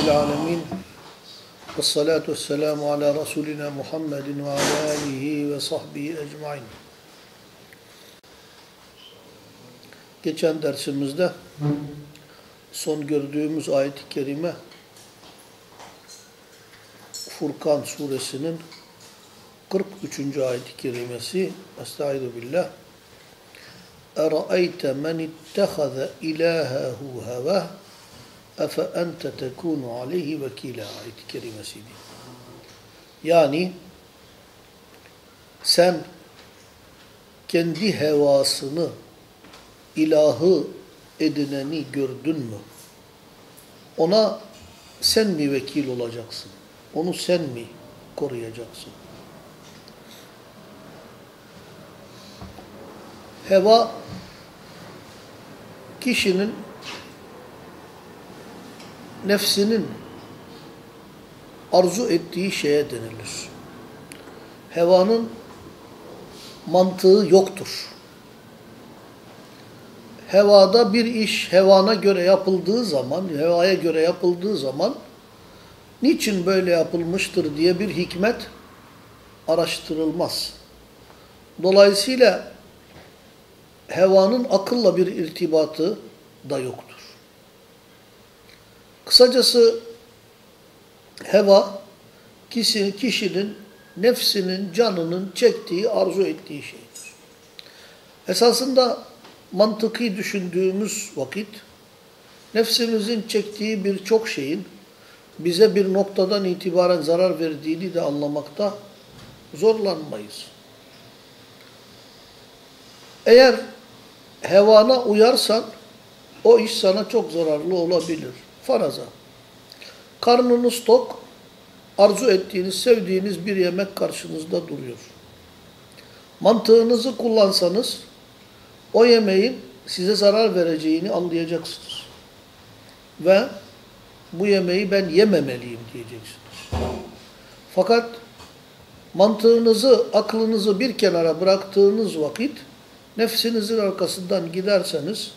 Elhamdülillahi Rabbil alemin. Ve salatu vesselamu ala Resulina Muhammedin ve ala alihi ve sahbihi ecmain. Geçen dersimizde son gördüğümüz ayet-i kerime Furkan suresinin 43. ayet-i kerimesi Estaizu billah اَرَأَيْتَ مَنِ اتَّخَذَ اِلَٰهَهُ هَوَهُ efe ente tekunu aleyhi vekila ayet-i kerimesiydi. Yani sen kendi hevasını ilahı edineni gördün mü? Ona sen mi vekil olacaksın? Onu sen mi koruyacaksın? Heva kişinin nefsinin arzu ettiği şeye denilir. Hevanın mantığı yoktur. Hevada bir iş hevana göre yapıldığı zaman, hevaya göre yapıldığı zaman niçin böyle yapılmıştır diye bir hikmet araştırılmaz. Dolayısıyla hevanın akılla bir irtibatı da yoktur. Kısacası heva kişinin, kişinin nefsinin, canının çektiği, arzu ettiği şeydir. Esasında mantıki düşündüğümüz vakit nefsimizin çektiği birçok şeyin bize bir noktadan itibaren zarar verdiğini de anlamakta zorlanmayız. Eğer hevana uyarsan o iş sana çok zararlı olabilir. Faraza. Karnınız tok, arzu ettiğiniz, sevdiğiniz bir yemek karşınızda duruyor. Mantığınızı kullansanız o yemeğin size zarar vereceğini anlayacaksınız. Ve bu yemeği ben yememeliyim diyeceksiniz. Fakat mantığınızı, aklınızı bir kenara bıraktığınız vakit nefsinizin arkasından giderseniz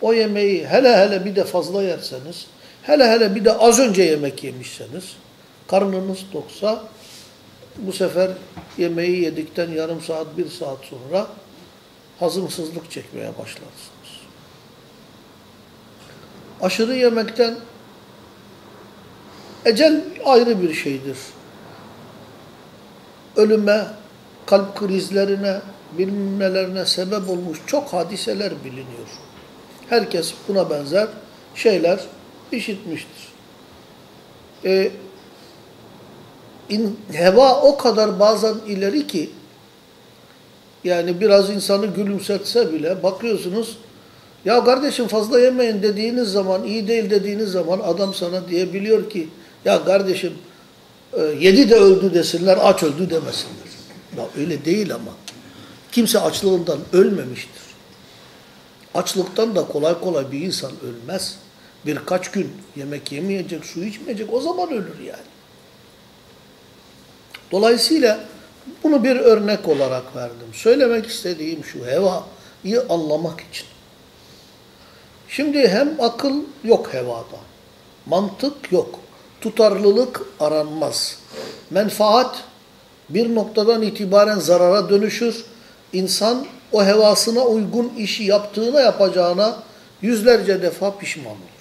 o yemeği hele hele bir de fazla yerseniz Hele hele bir de az önce yemek yemişseniz, karnınız toksa, bu sefer yemeği yedikten yarım saat, bir saat sonra hazımsızlık çekmeye başlarsınız. Aşırı yemekten ecel ayrı bir şeydir. Ölüme, kalp krizlerine, bilmem sebep olmuş çok hadiseler biliniyor. Herkes buna benzer şeyler işitmiştir. Ee, in, heva o kadar bazen ileri ki yani biraz insanı gülümsetse bile bakıyorsunuz ya kardeşim fazla yemeyin dediğiniz zaman iyi değil dediğiniz zaman adam sana diyebiliyor ki ya kardeşim e, yedi de öldü desinler aç öldü demesinler. Ya öyle değil ama. Kimse açlığından ölmemiştir. Açlıktan da kolay kolay bir insan ölmez birkaç gün yemek yemeyecek, su içmeyecek o zaman ölür yani. Dolayısıyla bunu bir örnek olarak verdim. Söylemek istediğim şu hevayı anlamak için. Şimdi hem akıl yok hevada, mantık yok, tutarlılık aranmaz. Menfaat bir noktadan itibaren zarara dönüşür. İnsan o hevasına uygun işi yaptığına yapacağına yüzlerce defa pişman olur.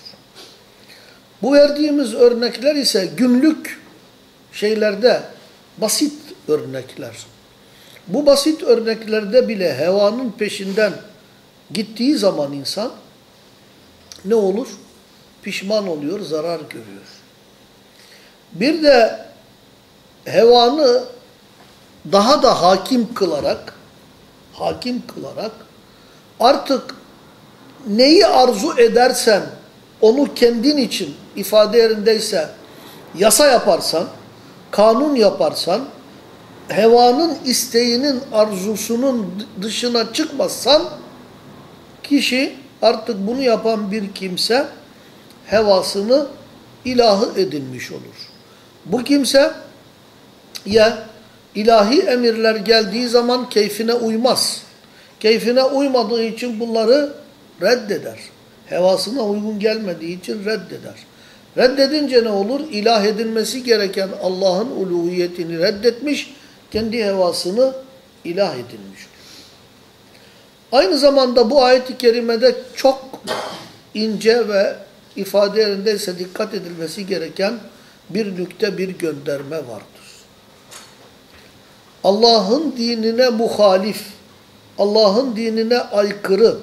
Bu verdiğimiz örnekler ise günlük şeylerde basit örnekler. Bu basit örneklerde bile hevanın peşinden gittiği zaman insan ne olur? Pişman oluyor, zarar görüyor. Bir de hevanı daha da hakim kılarak hakim kılarak artık neyi arzu edersen onu kendin için ifade yerindeyse yasa yaparsan, kanun yaparsan, hevanın isteğinin, arzusunun dışına çıkmazsan, kişi artık bunu yapan bir kimse hevasını ilahı edinmiş olur. Bu kimse ya ilahi emirler geldiği zaman keyfine uymaz. Keyfine uymadığı için bunları reddeder hevasına uygun gelmediği için reddeder. Reddedince ne olur? İlah edilmesi gereken Allah'ın uluhiyetini reddetmiş, kendi hevasını ilah edilmiş. Aynı zamanda bu ayet-i kerimede çok ince ve ifade yerindeyse dikkat edilmesi gereken bir nükte, bir gönderme vardır. Allah'ın dinine muhalif, Allah'ın dinine aykırı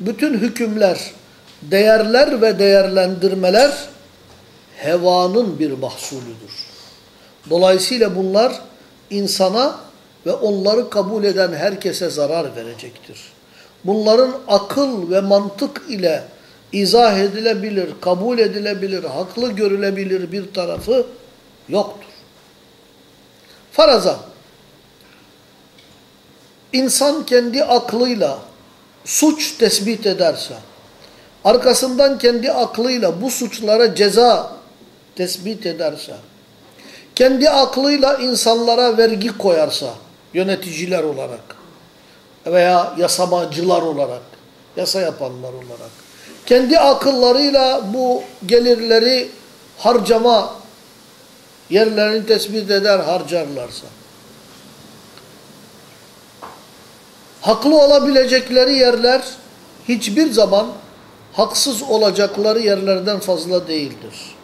bütün hükümler, değerler ve değerlendirmeler hevanın bir mahsulüdür. Dolayısıyla bunlar insana ve onları kabul eden herkese zarar verecektir. Bunların akıl ve mantık ile izah edilebilir, kabul edilebilir, haklı görülebilir bir tarafı yoktur. Faraza, insan kendi aklıyla suç tespit ederse, arkasından kendi aklıyla bu suçlara ceza tespit ederse, kendi aklıyla insanlara vergi koyarsa, yöneticiler olarak veya yasamacılar olarak, yasa yapanlar olarak, kendi akıllarıyla bu gelirleri harcama yerlerini tespit eder harcarlarsa, haklı olabilecekleri yerler hiçbir zaman haksız olacakları yerlerden fazla değildir.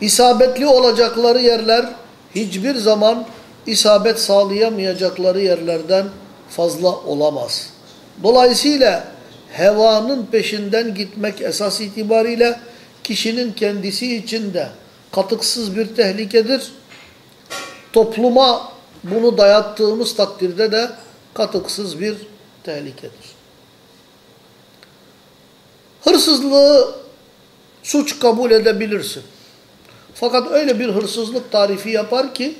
İsabetli olacakları yerler hiçbir zaman isabet sağlayamayacakları yerlerden fazla olamaz. Dolayısıyla hevanın peşinden gitmek esas itibariyle kişinin kendisi için de katıksız bir tehlikedir. Topluma bunu dayattığımız takdirde de katıksız bir tehlikedir. Hırsızlığı suç kabul edebilirsin. Fakat öyle bir hırsızlık tarifi yapar ki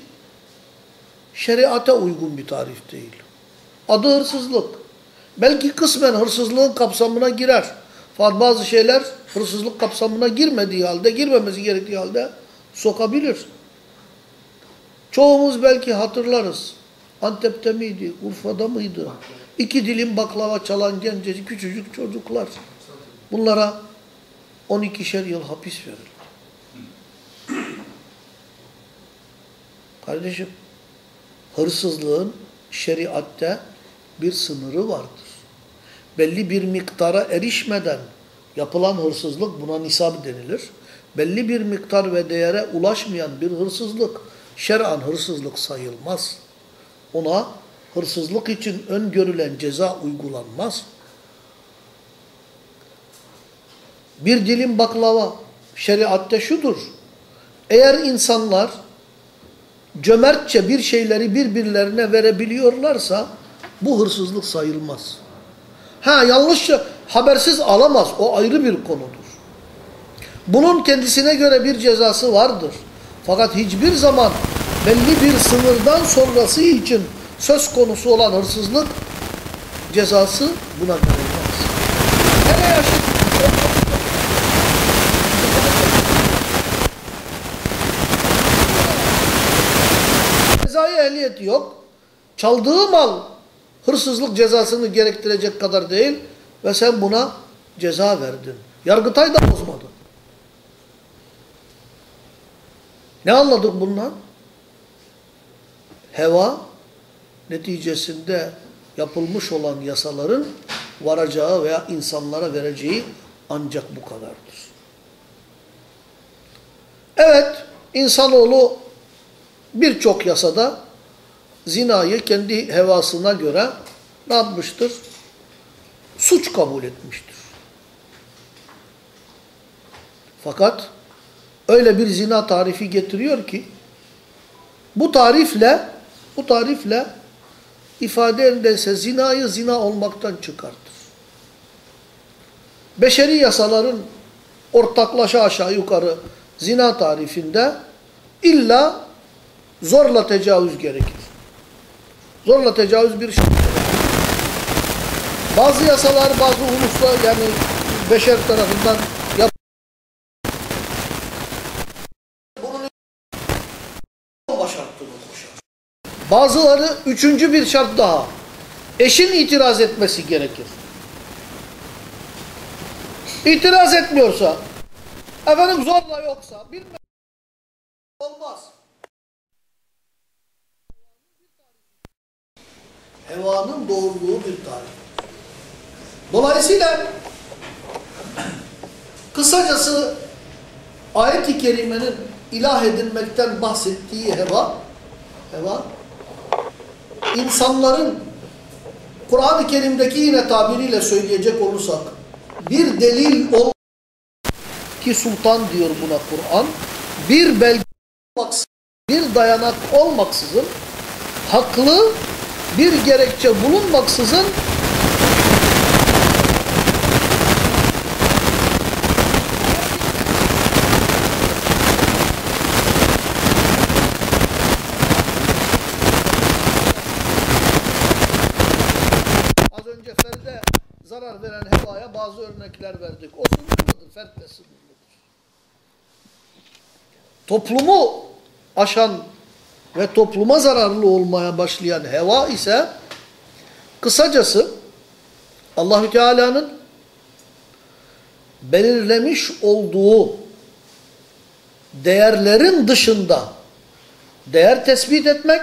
şeriate uygun bir tarif değil. Adı hırsızlık. Belki kısmen hırsızlığın kapsamına girer. Fakat bazı şeyler hırsızlık kapsamına girmediği halde, girmemesi gerektiği halde sokabilir. Çoğumuz belki hatırlarız. Antep'te miydi, Urfa'da mıydı? İki dilim baklava çalan gencecik küçücük çocuklar. Bunlara 12'şer yıl hapis verildi. Kardeşim, hırsızlığın şeriatte bir sınırı vardır. Belli bir miktara erişmeden yapılan hırsızlık buna nisab denilir. Belli bir miktar ve değere ulaşmayan bir hırsızlık şer'an hırsızlık sayılmaz. Ona hırsızlık için öngörülen ceza uygulanmaz. Bir dilim baklava şeriatte şudur. Eğer insanlar cömertçe bir şeyleri birbirlerine verebiliyorlarsa bu hırsızlık sayılmaz. Ha yanlışça habersiz alamaz. O ayrı bir konudur. Bunun kendisine göre bir cezası vardır. Fakat hiçbir zaman belli bir sınırdan sonrası için söz konusu olan hırsızlık cezası buna verilmez. Hele yaşlı cezai ehliyeti yok. Çaldığı mal hırsızlık cezasını gerektirecek kadar değil ve sen buna ceza verdin. Yargıtay da bozmadı. Ne anladık bundan? Heva neticesinde yapılmış olan yasaların varacağı veya insanlara vereceği ancak bu kadardır. Evet, insanoğlu birçok yasada zinayı kendi hevasına göre ne yapmıştır? Suç kabul etmiştir. Fakat öyle bir zina tarifi getiriyor ki bu tarifle bu tarifle ifade ederse zinayı zina olmaktan çıkartır. Beşeri yasaların ortaklaşa aşağı yukarı zina tarifinde illa zorla tecavüz gerekir. Zorla tecavüz bir şey. Bazı yasalar, bazı uluslar yani beşer tarafından yap bunun şartını koşar. Bazıları üçüncü bir şart daha. Eşin itiraz etmesi gerekir. İtiraz etmiyorsa Efendim zorla yoksa bilmem olmaz. Hevanın doğruluğu bir tarih. Dolayısıyla kısacası ayet-i kerimenin ilah edilmekten bahsettiği heva, heva insanların Kur'an-ı Kerim'deki yine tabiriyle söyleyecek olursak bir delil ol ki sultan diyor buna Kur'an bir belge olmaksızın, bir dayanak olmaksızın haklı bir gerekçe bulunmaksızın Az önce ferde zarar veren hevaya bazı örnekler verdik. O sınırlıdır, fert de sınırlıdır. Toplumu aşan ve topluma zararlı olmaya başlayan heva ise kısacası Allahü Teala'nın belirlemiş olduğu değerlerin dışında değer tespit etmek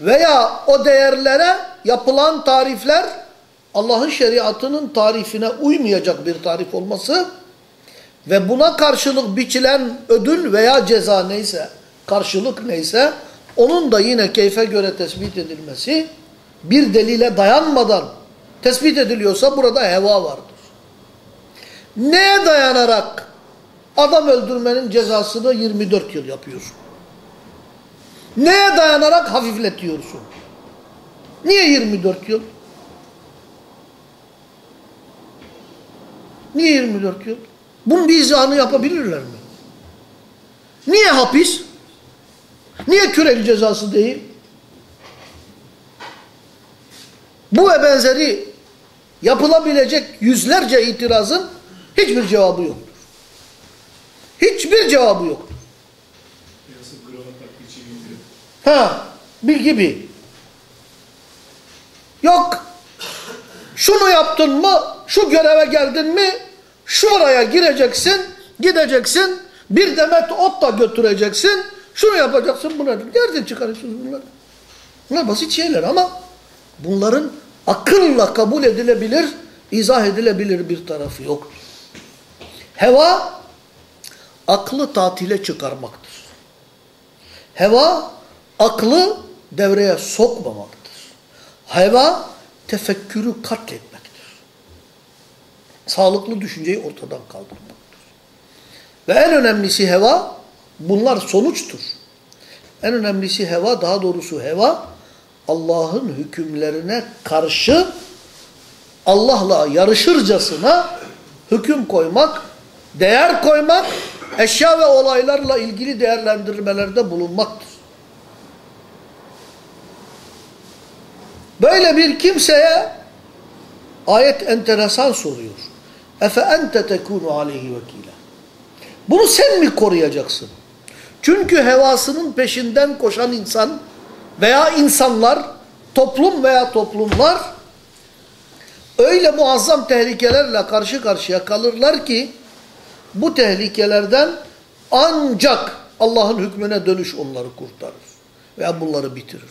veya o değerlere yapılan tarifler Allah'ın şeriatının tarifine uymayacak bir tarif olması ve buna karşılık biçilen ödül veya ceza neyse, karşılık neyse onun da yine keyfe göre tespit edilmesi bir delile dayanmadan tespit ediliyorsa burada heva vardır. Neye dayanarak adam öldürmenin cezasını 24 yıl yapıyorsun? Neye dayanarak hafifletiyorsun? Niye 24 yıl? Niye 24 yıl? Bunun bir izahını yapabilirler mi? Niye hapis? Niye kürek cezası değil? Bu ve benzeri yapılabilecek yüzlerce itirazın hiçbir cevabı yoktur. Hiçbir cevabı yoktur. Ha, bir gibi. Yok. Şunu yaptın mı, şu göreve geldin mi, şuraya gireceksin, gideceksin, bir demet ot da götüreceksin, şunu yapacaksın, bunu Nereden çıkarıyorsunuz bunları? Bunlar basit şeyler ama bunların akılla kabul edilebilir, izah edilebilir bir tarafı yoktur. Heva, aklı tatile çıkarmaktır. Heva, aklı devreye sokmamaktır. Heva, tefekkürü katletmektir. Sağlıklı düşünceyi ortadan kaldırmaktır. Ve en önemlisi heva, bunlar sonuçtur. En önemlisi heva, daha doğrusu heva, Allah'ın hükümlerine karşı Allah'la yarışırcasına hüküm koymak, değer koymak, eşya ve olaylarla ilgili değerlendirmelerde bulunmaktır. Böyle bir kimseye ayet enteresan soruyor. Efe ente tekunu aleyhi vekile. Bunu sen mi koruyacaksın? Çünkü hevasının peşinden koşan insan veya insanlar, toplum veya toplumlar öyle muazzam tehlikelerle karşı karşıya kalırlar ki bu tehlikelerden ancak Allah'ın hükmüne dönüş onları kurtarır veya bunları bitirir.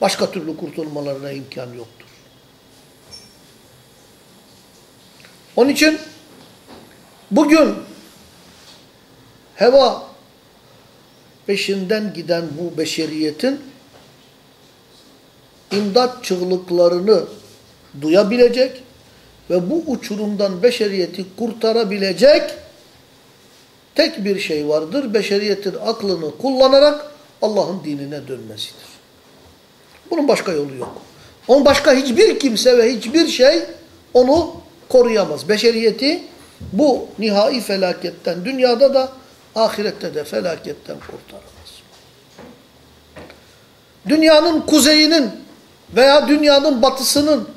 Başka türlü kurtulmalarına imkan yoktur. Onun için bugün heva peşinden giden bu beşeriyetin imdat çığlıklarını duyabilecek ve bu uçurumdan beşeriyeti kurtarabilecek tek bir şey vardır. Beşeriyetin aklını kullanarak Allah'ın dinine dönmesidir. Bunun başka yolu yok. Onun başka hiçbir kimse ve hiçbir şey onu koruyamaz. Beşeriyeti bu nihai felaketten dünyada da ahirette de felaketten kurtaramaz. Dünyanın kuzeyinin veya dünyanın batısının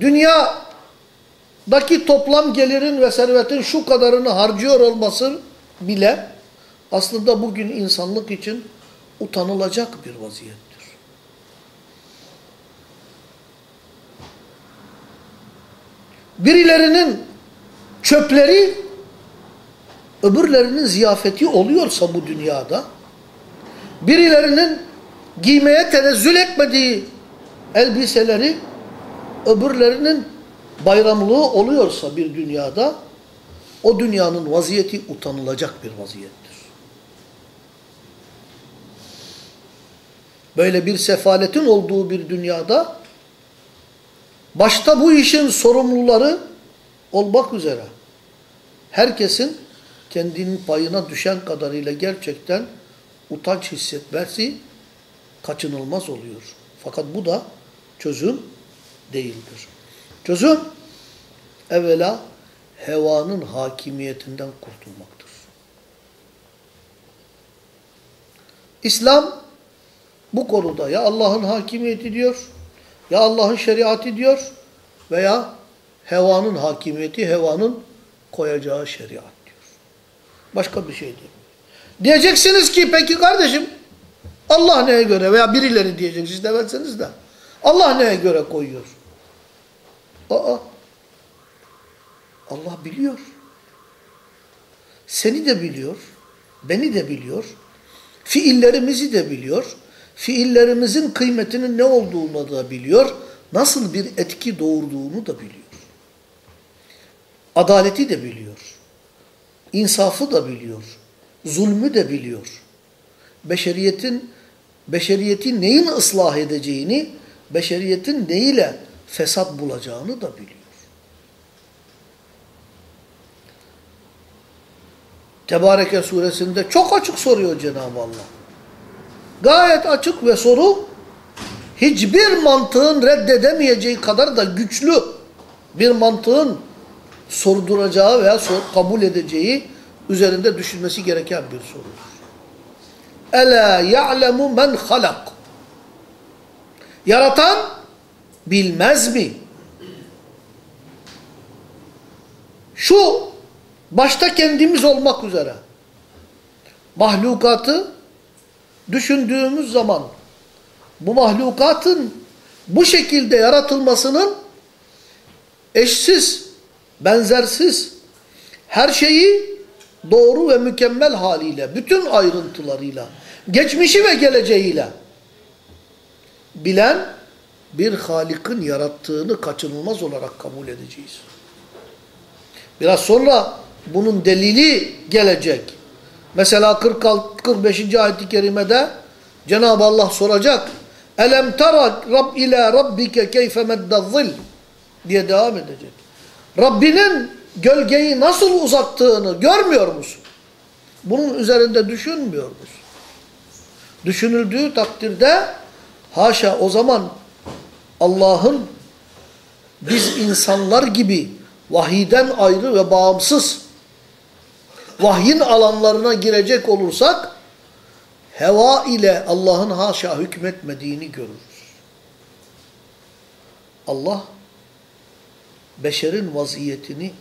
dünyadaki toplam gelirin ve servetin şu kadarını harcıyor olması bile aslında bugün insanlık için utanılacak bir vaziyettir. Birilerinin çöpleri öbürlerinin ziyafeti oluyorsa bu dünyada, birilerinin giymeye tenezzül etmediği elbiseleri öbürlerinin bayramlığı oluyorsa bir dünyada, o dünyanın vaziyeti utanılacak bir vaziyettir. Böyle bir sefaletin olduğu bir dünyada, başta bu işin sorumluları olmak üzere, herkesin kendinin payına düşen kadarıyla gerçekten utanç hissetmesi kaçınılmaz oluyor. Fakat bu da çözüm değildir. Çözüm evvela hevanın hakimiyetinden kurtulmaktır. İslam bu konuda ya Allah'ın hakimiyeti diyor, ya Allah'ın şeriatı diyor veya hevanın hakimiyeti, hevanın koyacağı şeriat diyor. Başka bir şey değil. Diyeceksiniz ki peki kardeşim Allah neye göre veya birileri diyeceksiniz demezseniz de Allah neye göre koyuyor? Aa Allah biliyor. Seni de biliyor. Beni de biliyor. Fiillerimizi de biliyor. Fiillerimizin kıymetinin ne olduğunu da biliyor. Nasıl bir etki doğurduğunu da biliyor. Adaleti de biliyor. İnsafı da biliyor. Zulmü de biliyor. Beşeriyetin beşeriyeti neyin ıslah edeceğini, beşeriyetin neyle fesat bulacağını da biliyor. Tebareke suresinde çok açık soruyor Cenab-ı Allah. Gayet açık ve soru hiçbir mantığın reddedemeyeceği kadar da güçlü bir mantığın sorduracağı veya sor, kabul edeceği üzerinde düşünmesi gereken bir sorudur. Ela ya'lemu men halak. Yaratan bilmez mi? Şu başta kendimiz olmak üzere mahlukatı düşündüğümüz zaman bu mahlukatın bu şekilde yaratılmasının eşsiz, benzersiz, her şeyi doğru ve mükemmel haliyle, bütün ayrıntılarıyla, geçmişi ve geleceğiyle bilen bir Halik'in yarattığını kaçınılmaz olarak kabul edeceğiz. Biraz sonra bunun delili gelecek. Mesela 46, 45. ayet-i kerimede Cenab-ı Allah soracak. Elem tara Rab ila rabbike keyfe meddazzil diye devam edecek. Rabbinin gölgeyi nasıl uzattığını görmüyor musun? Bunun üzerinde düşünmüyor musun? Düşünüldüğü takdirde haşa o zaman Allah'ın biz insanlar gibi vahiden ayrı ve bağımsız vahyin alanlarına girecek olursak heva ile Allah'ın haşa hükmetmediğini görürüz. Allah beşerin vaziyetini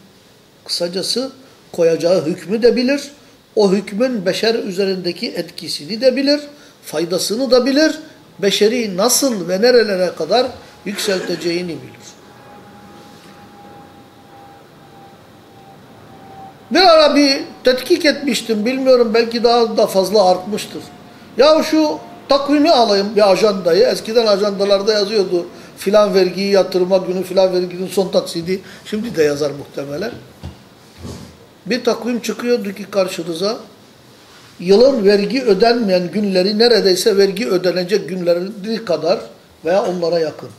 kısacası koyacağı hükmü de bilir. O hükmün beşer üzerindeki etkisini de bilir. Faydasını da bilir. Beşeri nasıl ve nerelere kadar yükselteceğini bilir. Bir ara bir tetkik etmiştim. Bilmiyorum belki daha da fazla artmıştır. Ya şu takvimi alayım bir ajandayı. Eskiden ajandalarda yazıyordu. Filan vergiyi yatırma günü, filan verginin son taksidi. Şimdi de yazar muhtemelen. Bir takvim çıkıyordu ki karşınıza. Yılın vergi ödenmeyen günleri neredeyse vergi ödenecek günleri kadar veya onlara yakın.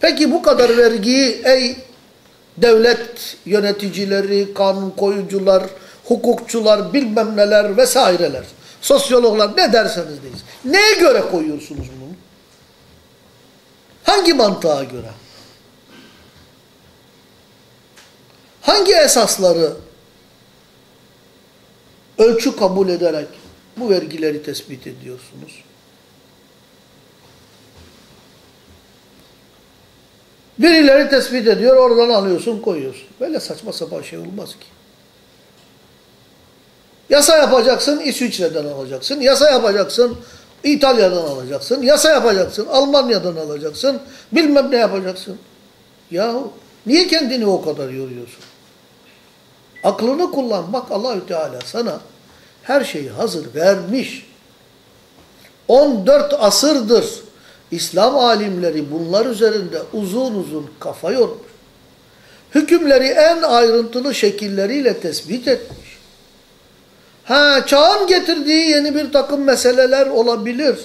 Peki bu kadar vergiyi ey devlet yöneticileri, kanun koyucular, hukukçular, bilmem neler vesaireler, sosyologlar ne derseniz deyiz. Neye göre koyuyorsunuz bunu? Hangi mantığa göre? Hangi esasları ölçü kabul ederek bu vergileri tespit ediyorsunuz? Birileri tespit ediyor, oradan alıyorsun, koyuyorsun. Böyle saçma sapan şey olmaz ki. Yasa yapacaksın, İsviçre'den alacaksın. Yasa yapacaksın, İtalya'dan alacaksın. Yasa yapacaksın, Almanya'dan alacaksın. Bilmem ne yapacaksın. Yahu niye kendini o kadar yoruyorsun? Aklını kullan. Bak Allahü Teala sana her şeyi hazır vermiş. 14 asırdır İslam alimleri bunlar üzerinde uzun uzun kafa yormuş. Hükümleri en ayrıntılı şekilleriyle tespit etmiş. Ha, çağın getirdiği yeni bir takım meseleler olabilir.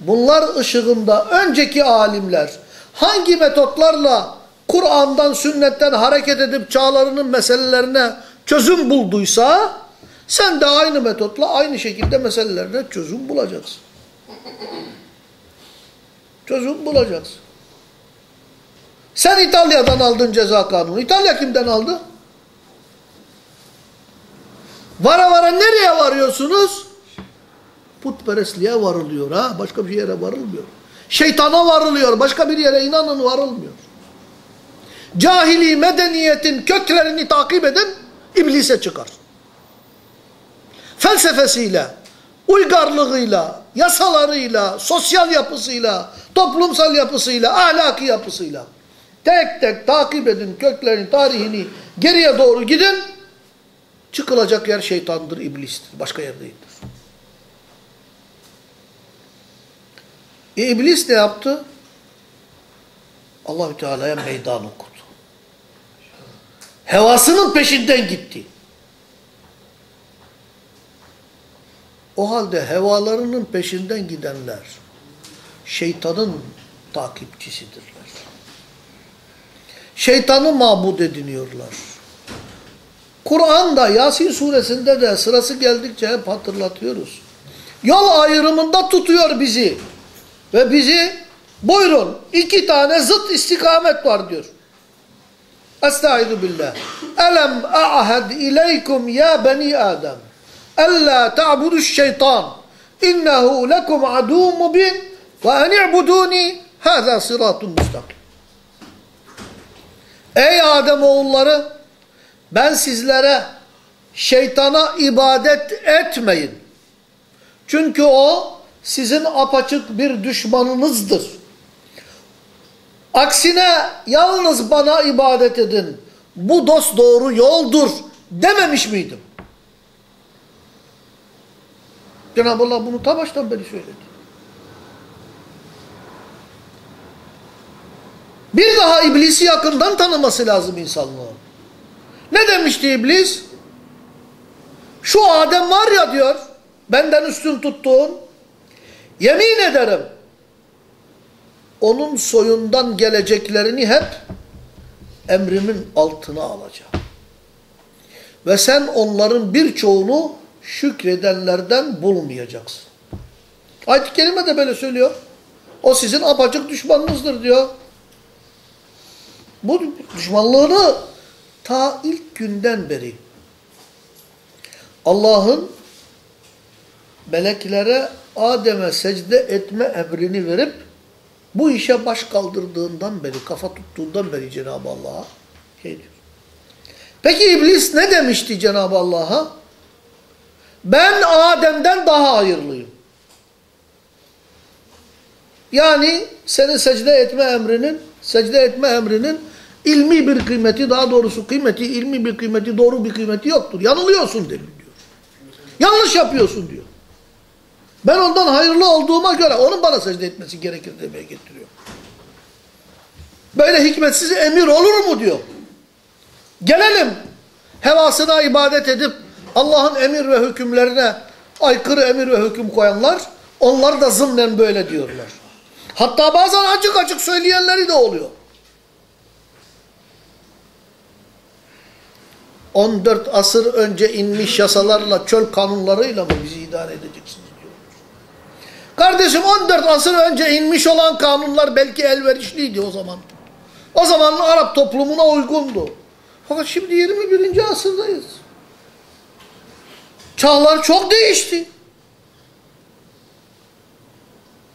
Bunlar ışığında önceki alimler hangi metotlarla Kur'an'dan, sünnetten hareket edip çağlarının meselelerine çözüm bulduysa sen de aynı metotla aynı şekilde meselelerine çözüm bulacaksın. Çözüm bulacaksın. Sen İtalya'dan aldın ceza kanunu. İtalya kimden aldı? Vara vara nereye varıyorsunuz? Putperestliğe varılıyor ha. Başka bir yere varılmıyor. Şeytana varılıyor. Başka bir yere inanın varılmıyor. Cahili medeniyetin köklerini takip edin, iblise çıkar. Felsefesiyle, uygarlığıyla, yasalarıyla, sosyal yapısıyla, toplumsal yapısıyla, ahlaki yapısıyla tek tek takip edin köklerini, tarihini geriye doğru gidin. Çıkılacak yer şeytandır, iblistir. Başka yer değildir. E, iblis ne yaptı? Allahü Teala'ya meydan okudu. Hevasının peşinden gitti. O halde hevalarının peşinden gidenler şeytanın takipçisidirler. Şeytanı mabud ediniyorlar. Kur'an'da Yasin suresinde de sırası geldikçe hep hatırlatıyoruz. Yol ayrımında tutuyor bizi. Ve bizi buyurun iki tane zıt istikamet var diyor. Estaizu billah. Elem a'hed ileykum ya beni Adem. Ella ta'budu şeytan. İnnehu lekum adu mubin. Ve en i'buduni. Hâzâ sıratun müstakim. Ey Adem oğulları ben sizlere şeytana ibadet etmeyin. Çünkü o sizin apaçık bir düşmanınızdır. Aksine yalnız bana ibadet edin. Bu dost doğru yoldur dememiş miydim? Cenab-ı Allah bunu ta baştan beri söyledi. Bir daha iblisi yakından tanıması lazım insanlığın. Ne demişti iblis? Şu Adem var ya diyor, benden üstün tuttuğun, yemin ederim, onun soyundan geleceklerini hep emrimin altına alacağım. Ve sen onların birçoğunu şükredenlerden bulmayacaksın. Ayet-i Kerime de böyle söylüyor. O sizin apacık düşmanınızdır diyor. Bu düşmanlığını ta ilk günden beri Allah'ın meleklere Adem'e secde etme emrini verip bu işe baş kaldırdığından beri, kafa tuttuğundan beri Cenab-ı Allah'a şey diyor. Peki iblis ne demişti Cenab-ı Allah'a? Ben Adem'den daha hayırlıyım. Yani senin secde etme emrinin, secde etme emrinin ilmi bir kıymeti, daha doğrusu kıymeti, ilmi bir kıymeti, doğru bir kıymeti yoktur. Yanılıyorsun diyor. Yanlış yapıyorsun diyor. Ben ondan hayırlı olduğuma göre onun bana secde etmesi gerekir demeye getiriyor. Böyle hikmetsiz emir olur mu diyor. Gelelim hevasına ibadet edip Allah'ın emir ve hükümlerine aykırı emir ve hüküm koyanlar onlar da zımnen böyle diyorlar. Hatta bazen açık açık söyleyenleri de oluyor. 14 asır önce inmiş yasalarla, çöl kanunlarıyla mı bizi idare edeceksiniz diyorlar. Kardeşim 14 asır önce inmiş olan kanunlar belki elverişliydi o zaman. O zamanın Arap toplumuna uygundu. Fakat şimdi 21. asırdayız. Çağlar çok değişti.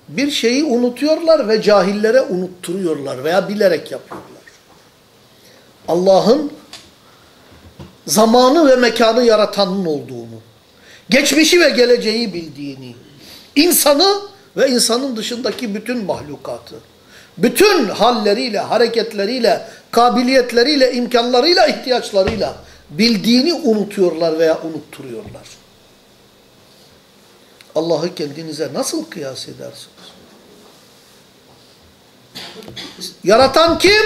Bir şeyi unutuyorlar ve cahillere unutturuyorlar veya bilerek yapıyorlar. Allah'ın zamanı ve mekanı yaratanın olduğunu, geçmişi ve geleceği bildiğini, insanı ve insanın dışındaki bütün mahlukatı, bütün halleriyle, hareketleriyle, kabiliyetleriyle, imkanlarıyla, ihtiyaçlarıyla bildiğini unutuyorlar veya unutturuyorlar. Allah'ı kendinize nasıl kıyas edersiniz? Yaratan kim?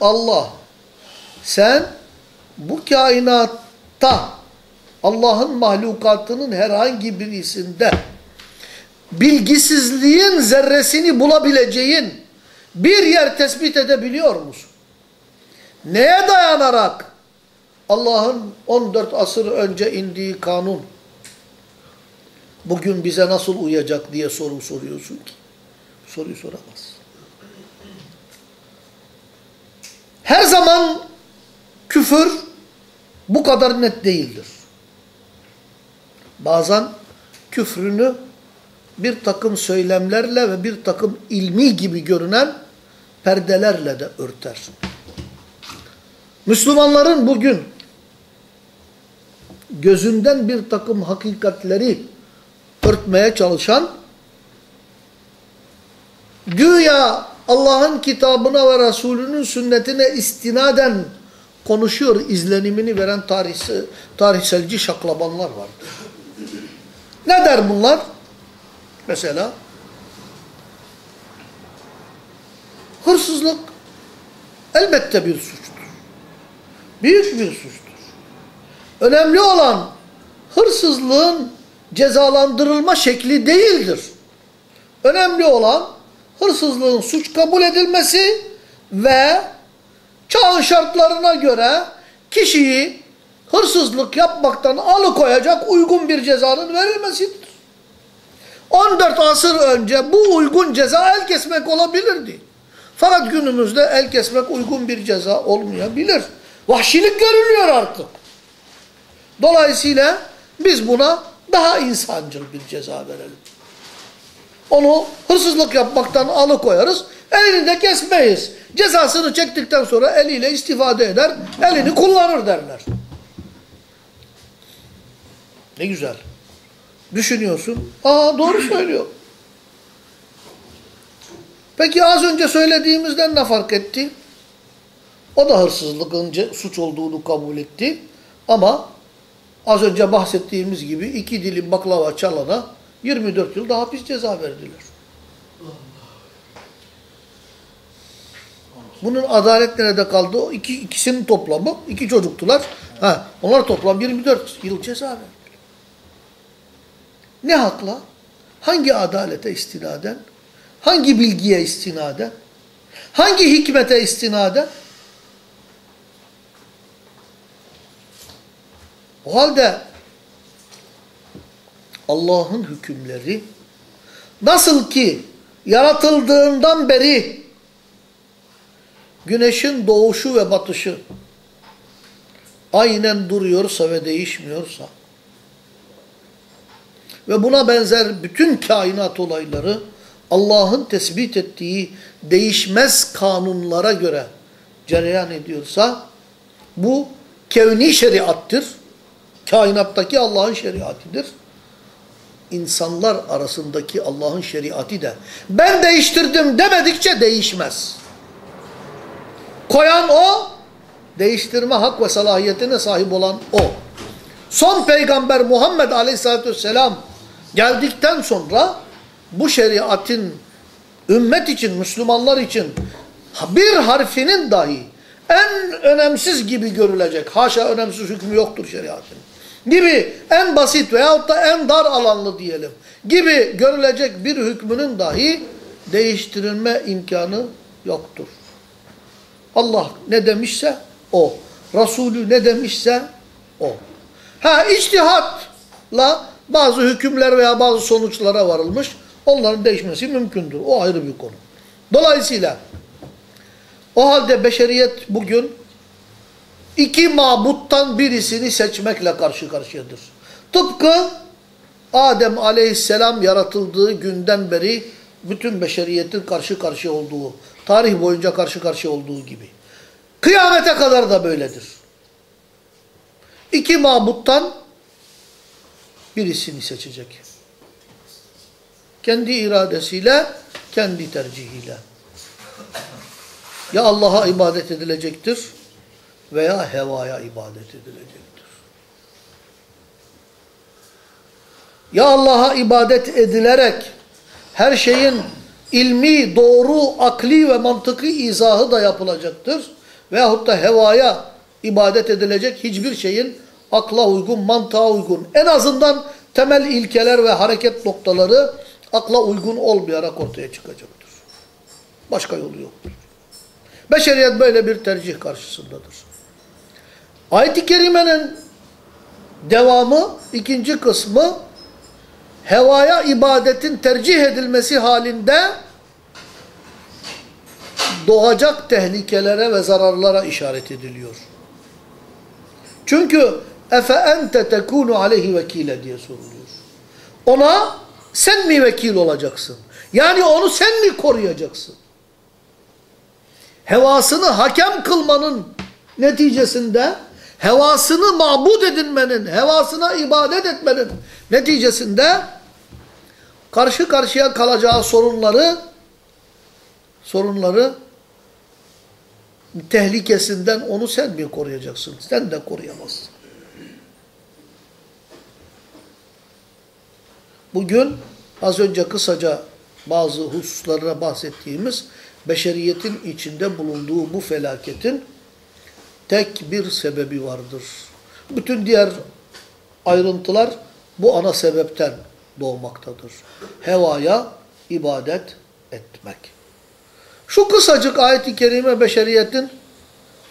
Allah. Sen bu kainatta Allah'ın mahlukatının herhangi birisinde bilgisizliğin zerresini bulabileceğin bir yer tespit edebiliyor musun? Neye dayanarak Allah'ın 14 asır önce indiği kanun bugün bize nasıl uyacak diye soru soruyorsun ki? Soruyu soramazsın. Her zaman küfür bu kadar net değildir. Bazen küfrünü bir takım söylemlerle ve bir takım ilmi gibi görünen perdelerle de örter. Müslümanların bugün gözünden bir takım hakikatleri örtmeye çalışan güya Allah'ın kitabına ve Resulünün sünnetine istinaden konuşuyor izlenimini veren tarihsel, tarihselci şaklabanlar vardır. Ne der bunlar? Mesela hırsızlık elbette bir suçtur. Büyük bir suçtur. Önemli olan hırsızlığın cezalandırılma şekli değildir. Önemli olan hırsızlığın suç kabul edilmesi ve çağın şartlarına göre kişiyi hırsızlık yapmaktan alıkoyacak uygun bir cezanın verilmesidir. 14 asır önce bu uygun ceza el kesmek olabilirdi. Fakat günümüzde el kesmek uygun bir ceza olmayabilir. Vahşilik görülüyor artık. Dolayısıyla biz buna daha insancıl bir ceza verelim. Onu hırsızlık yapmaktan alıkoyarız, elini de kesmeyiz. Cezasını çektikten sonra eliyle istifade eder, elini kullanır derler. Ne güzel. Düşünüyorsun, aa doğru söylüyor. Peki az önce söylediğimizden ne fark etti? O da hırsızlığın suç olduğunu kabul etti. Ama az önce bahsettiğimiz gibi iki dilim baklava çalana 24 yıl daha hapis ceza verdiler. Bunun adalet nerede kaldı? O iki, ikisinin toplamı, iki çocuktular. Ha, onlar toplam 24 yıl ceza verdiler. Ne hakla? Hangi adalete istinaden? Hangi bilgiye istinaden? Hangi hikmete istinaden? O halde Allah'ın hükümleri nasıl ki yaratıldığından beri güneşin doğuşu ve batışı aynen duruyorsa ve değişmiyorsa ve buna benzer bütün kainat olayları Allah'ın tespit ettiği değişmez kanunlara göre cereyan ediyorsa bu kevni şeriattır. Kainattaki Allah'ın şeriatıdır. İnsanlar arasındaki Allah'ın şeriatı da ben değiştirdim demedikçe değişmez. Koyan o, değiştirme hak ve salahiyetine sahip olan o. Son peygamber Muhammed Aleyhisselatü Vesselam geldikten sonra bu şeriatın ümmet için, Müslümanlar için bir harfinin dahi en önemsiz gibi görülecek. Haşa önemsiz hükmü yoktur şeriatın. Gibi en basit veyahut da en dar alanlı diyelim. Gibi görülecek bir hükmünün dahi değiştirilme imkanı yoktur. Allah ne demişse o. Resulü ne demişse o. Ha içtihatla bazı hükümler veya bazı sonuçlara varılmış. Onların değişmesi mümkündür. O ayrı bir konu. Dolayısıyla o halde beşeriyet bugün iki mabuttan birisini seçmekle karşı karşıyadır. Tıpkı Adem aleyhisselam yaratıldığı günden beri bütün beşeriyetin karşı karşıya olduğu, tarih boyunca karşı karşıya olduğu gibi. Kıyamete kadar da böyledir. İki mabuttan birisini seçecek. Kendi iradesiyle, kendi tercihiyle. Ya Allah'a ibadet edilecektir veya hevaya ibadet edilecektir. Ya Allah'a ibadet edilerek her şeyin ilmi, doğru, akli ve mantıki izahı da yapılacaktır. Veyahut da hevaya ibadet edilecek hiçbir şeyin akla uygun, mantığa uygun, en azından temel ilkeler ve hareket noktaları akla uygun olmayarak ortaya çıkacaktır. Başka yolu yoktur. Beşeriyet böyle bir tercih karşısındadır. Ayet-i Kerime'nin devamı, ikinci kısmı, hevaya ibadetin tercih edilmesi halinde doğacak tehlikelere ve zararlara işaret ediliyor. Çünkü efe ente tekunu aleyhi vekile diye soruluyor. Ona sen mi vekil olacaksın? Yani onu sen mi koruyacaksın? Hevasını hakem kılmanın neticesinde, hevasını mabud edinmenin, hevasına ibadet etmenin neticesinde karşı karşıya kalacağı sorunları sorunları tehlikesinden onu sen mi koruyacaksın? Sen de koruyamazsın. Bugün az önce kısaca bazı hususlarına bahsettiğimiz beşeriyetin içinde bulunduğu bu felaketin tek bir sebebi vardır. Bütün diğer ayrıntılar bu ana sebepten doğmaktadır. Hevaya ibadet etmek. Şu kısacık ayet-i kerime beşeriyetin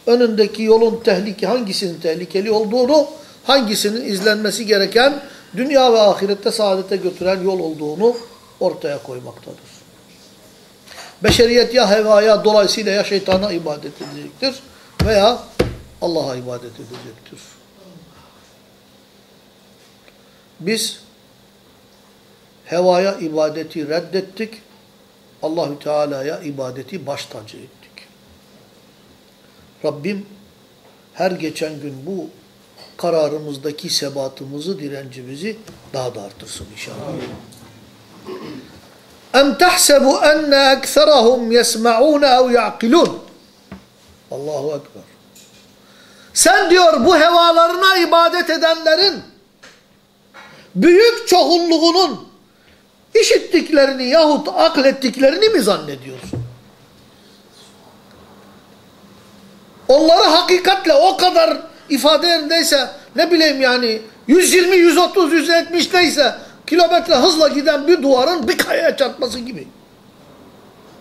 önündeki yolun tehlike, hangisinin tehlikeli olduğunu, hangisinin izlenmesi gereken dünya ve ahirette saadete götüren yol olduğunu ortaya koymaktadır. Beşeriyet ya hevaya dolayısıyla ya şeytana ibadet edecektir veya Allah'a ibadet edecektir. Biz hevaya ibadeti reddettik. Allahü Teala'ya ibadeti baş tacı ettik. Rabbim her geçen gün bu kararımızdaki sebatımızı, direncimizi daha da artırsın inşallah. Em tahsebu enne ekserahum yesma'un ev ya'kilun. Allahu Ekber. Sen diyor bu hevalarına ibadet edenlerin büyük çoğunluğunun işittiklerini yahut aklettiklerini mi zannediyorsun? Onları hakikatle o kadar ifade yerindeyse ne bileyim yani 120, 130, 170 neyse kilometre hızla giden bir duvarın bir kayaya çarpması gibi.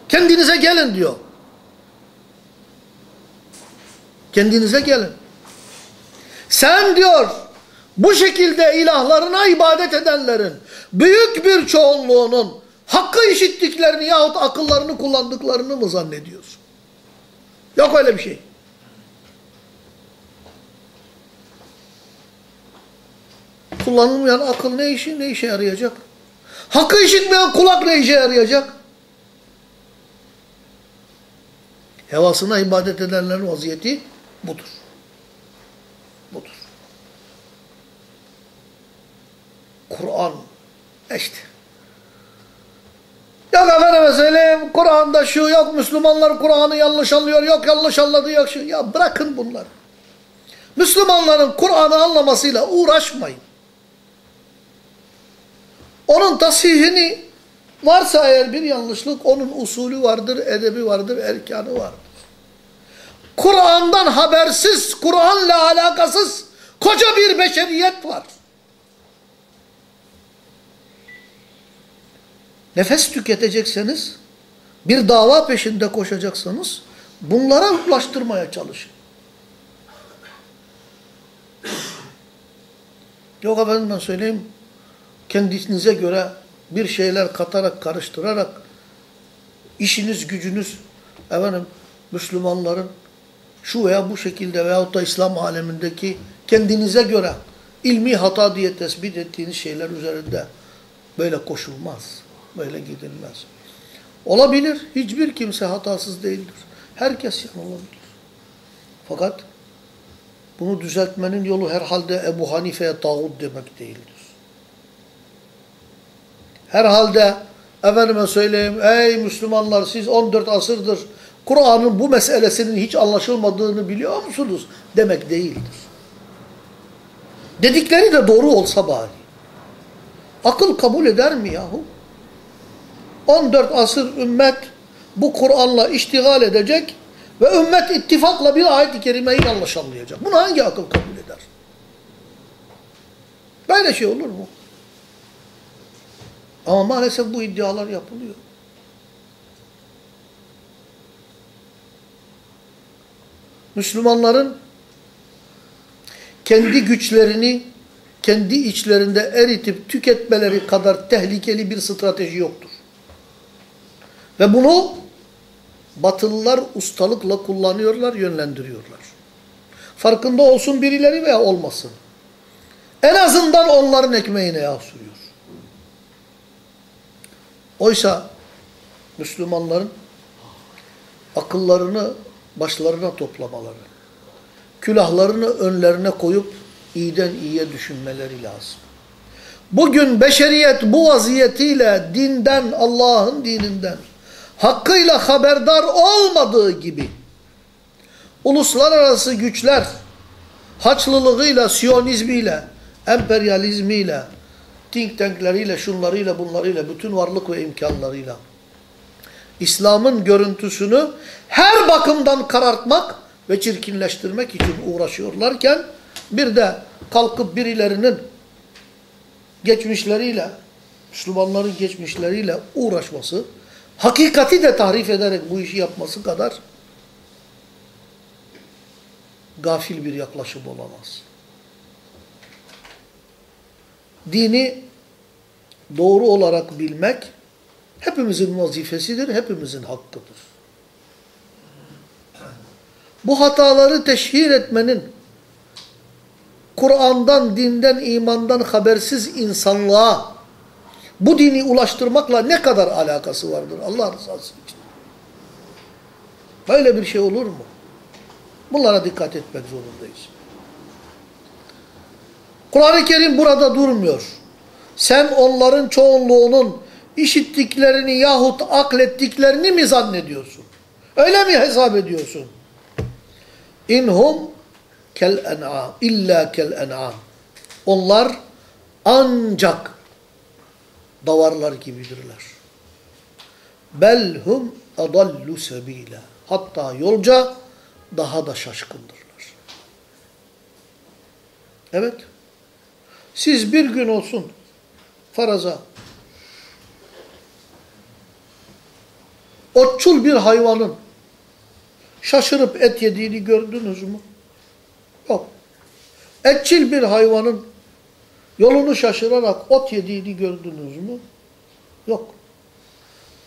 Kendinize gelin diyor. Kendinize gelin. Sen diyor bu şekilde ilahlarına ibadet edenlerin büyük bir çoğunluğunun hakkı işittiklerini yahut akıllarını kullandıklarını mı zannediyorsun? Yok öyle bir şey. Kullanılmayan akıl ne işi ne işe yarayacak? Hakkı işitmeyen kulak ne işe yarayacak? Hevasına ibadet edenlerin vaziyeti budur. Budur. Kur'an işte. Yok efendime söyleyeyim Kur'an'da şu yok Müslümanlar Kur'an'ı yanlış anlıyor yok yanlış anladı yok şu. Ya bırakın bunları. Müslümanların Kur'an'ı anlamasıyla uğraşmayın. Onun tasihini varsa eğer bir yanlışlık onun usulü vardır, edebi vardır, erkanı vardır. Kur'an'dan habersiz, Kur'an'la alakasız koca bir beşeriyet var. Nefes tüketecekseniz, bir dava peşinde koşacaksanız bunlara ulaştırmaya çalışın. Yok efendim ben söyleyeyim, kendinize göre bir şeyler katarak, karıştırarak işiniz, gücünüz efendim Müslümanların şu veya bu şekilde veyahut da İslam alemindeki kendinize göre ilmi hata diye tespit ettiğiniz şeyler üzerinde böyle koşulmaz. Böyle gidilmez. Olabilir. Hiçbir kimse hatasız değildir. Herkes yanılabilir. Fakat bunu düzeltmenin yolu herhalde Ebu Hanife'ye tağut demek değildir. Herhalde efendime söyleyeyim ey Müslümanlar siz 14 asırdır Kur'an'ın bu meselesinin hiç anlaşılmadığını biliyor musunuz? Demek değildir. Dedikleri de doğru olsa bari. Akıl kabul eder mi yahu? 14 asır ümmet bu Kur'an'la iştigal edecek ve ümmet ittifakla bir ayet-i kerimeyi yanlış anlayacak. Bunu hangi akıl kabul eder? Böyle şey olur mu? Ama maalesef bu iddialar yapılıyor. Müslümanların kendi güçlerini kendi içlerinde eritip tüketmeleri kadar tehlikeli bir strateji yoktur. Ve bunu batılılar ustalıkla kullanıyorlar, yönlendiriyorlar. Farkında olsun birileri veya olmasın. En azından onların ekmeğine yağ sürüyor. Oysa Müslümanların akıllarını başlarına toplamaları, külahlarını önlerine koyup iyiden iyiye düşünmeleri lazım. Bugün beşeriyet bu vaziyetiyle dinden, Allah'ın dininden hakkıyla haberdar olmadığı gibi uluslararası güçler haçlılığıyla, siyonizmiyle, emperyalizmiyle, think tankleriyle, şunlarıyla, bunlarıyla, bütün varlık ve imkanlarıyla İslam'ın görüntüsünü her bakımdan karartmak ve çirkinleştirmek için uğraşıyorlarken bir de kalkıp birilerinin geçmişleriyle, Müslümanların geçmişleriyle uğraşması, hakikati de tahrif ederek bu işi yapması kadar gafil bir yaklaşım olamaz. Dini doğru olarak bilmek hepimizin vazifesidir, hepimizin hakkıdır. Bu hataları teşhir etmenin Kur'an'dan, dinden, imandan habersiz insanlığa bu dini ulaştırmakla ne kadar alakası vardır Allah rızası için? Böyle bir şey olur mu? Bunlara dikkat etmek zorundayız. Kur'an-ı Kerim burada durmuyor. Sen onların çoğunluğunun işittiklerini yahut aklettiklerini mi zannediyorsun? Öyle mi hesap ediyorsun? İnhum kel en'am illa kel en'am. Onlar ancak davarlar gibidirler. Belhum adallu sebila. Hatta yolca daha da şaşkındırlar. Evet. Siz bir gün olsun faraza otçul bir hayvanın şaşırıp et yediğini gördünüz mü? Yok. Etçil bir hayvanın yolunu şaşırarak ot yediğini gördünüz mü? Yok.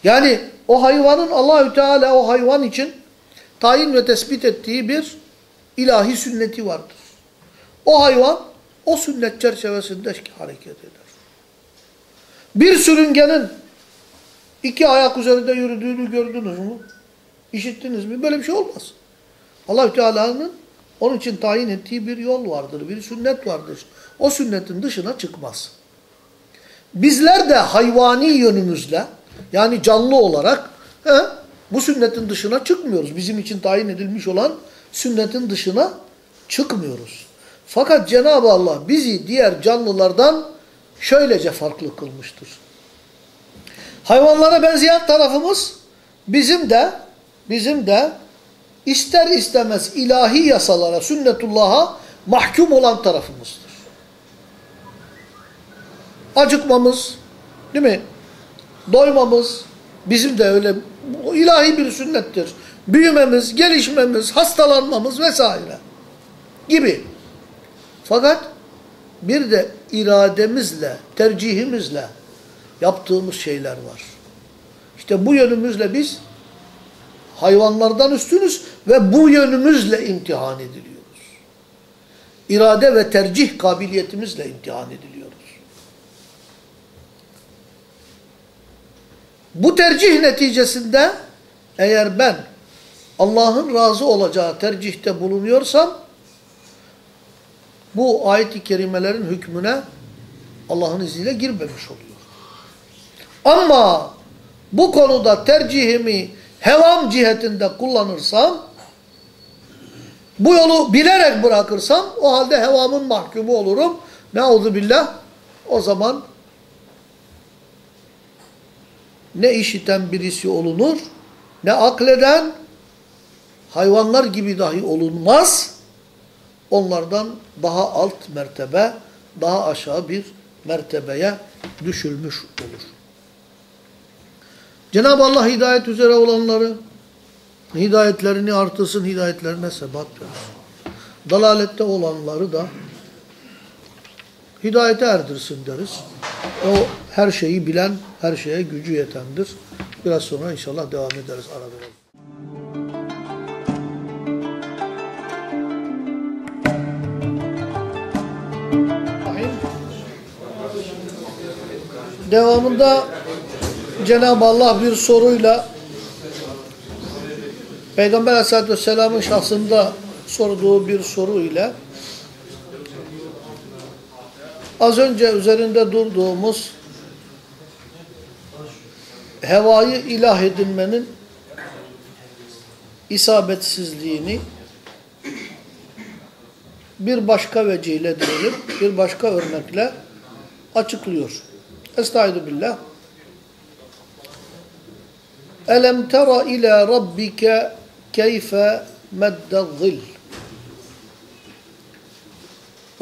Yani o hayvanın Allahü Teala o hayvan için tayin ve tespit ettiği bir ilahi sünneti vardır. O hayvan o sünnet çerçevesinde hareket eder. Bir sürüngenin iki ayak üzerinde yürüdüğünü gördünüz mü? İşittiniz mi? Böyle bir şey olmaz. Allahü Teala'nın onun için tayin ettiği bir yol vardır, bir sünnet vardır. O sünnetin dışına çıkmaz. Bizler de hayvani yönümüzle, yani canlı olarak he, bu sünnetin dışına çıkmıyoruz. Bizim için tayin edilmiş olan sünnetin dışına çıkmıyoruz. Fakat Cenab-ı Allah bizi diğer canlılardan şöylece farklı kılmıştır. Hayvanlara benzeyen tarafımız bizim de bizim de ister istemez ilahi yasalara, sünnetullah'a mahkum olan tarafımızdır. Acıkmamız, değil mi? Doymamız, bizim de öyle ilahi bir sünnettir. Büyümemiz, gelişmemiz, hastalanmamız vesaire gibi. Fakat bir de irademizle, tercihimizle yaptığımız şeyler var. İşte bu yönümüzle biz hayvanlardan üstünüz ve bu yönümüzle imtihan ediliyoruz. İrade ve tercih kabiliyetimizle imtihan ediliyoruz. Bu tercih neticesinde eğer ben Allah'ın razı olacağı tercihte bulunuyorsam bu ayet-i kerimelerin hükmüne Allah'ın izniyle girmemiş oluyor. Ama bu konuda tercihimi hevam cihetinde kullanırsam, bu yolu bilerek bırakırsam o halde hevamın mahkumu olurum. Neuzu billah. O zaman ne işiten birisi olunur, ne akleden, hayvanlar gibi dahi olunmaz. Onlardan daha alt mertebe, daha aşağı bir mertebeye düşülmüş olur. Cenab-ı Allah hidayet üzere olanları hidayetlerini artırsın, hidayetlerine sebat versin. Dalalette olanları da hidayete erdirsin deriz. O her şeyi bilen, her şeye gücü yetendir. Biraz sonra inşallah devam ederiz arada. Devamında Cenab-ı Allah bir soruyla Peygamber Aleyhisselatü Vesselam'ın şahsında sorduğu bir soru ile az önce üzerinde durduğumuz hevayı ilah edinmenin isabetsizliğini bir başka vecihle diyelim, bir başka örnekle açıklıyor. Estaizu billah. Elem tera ila rabbike keyfe meddezil.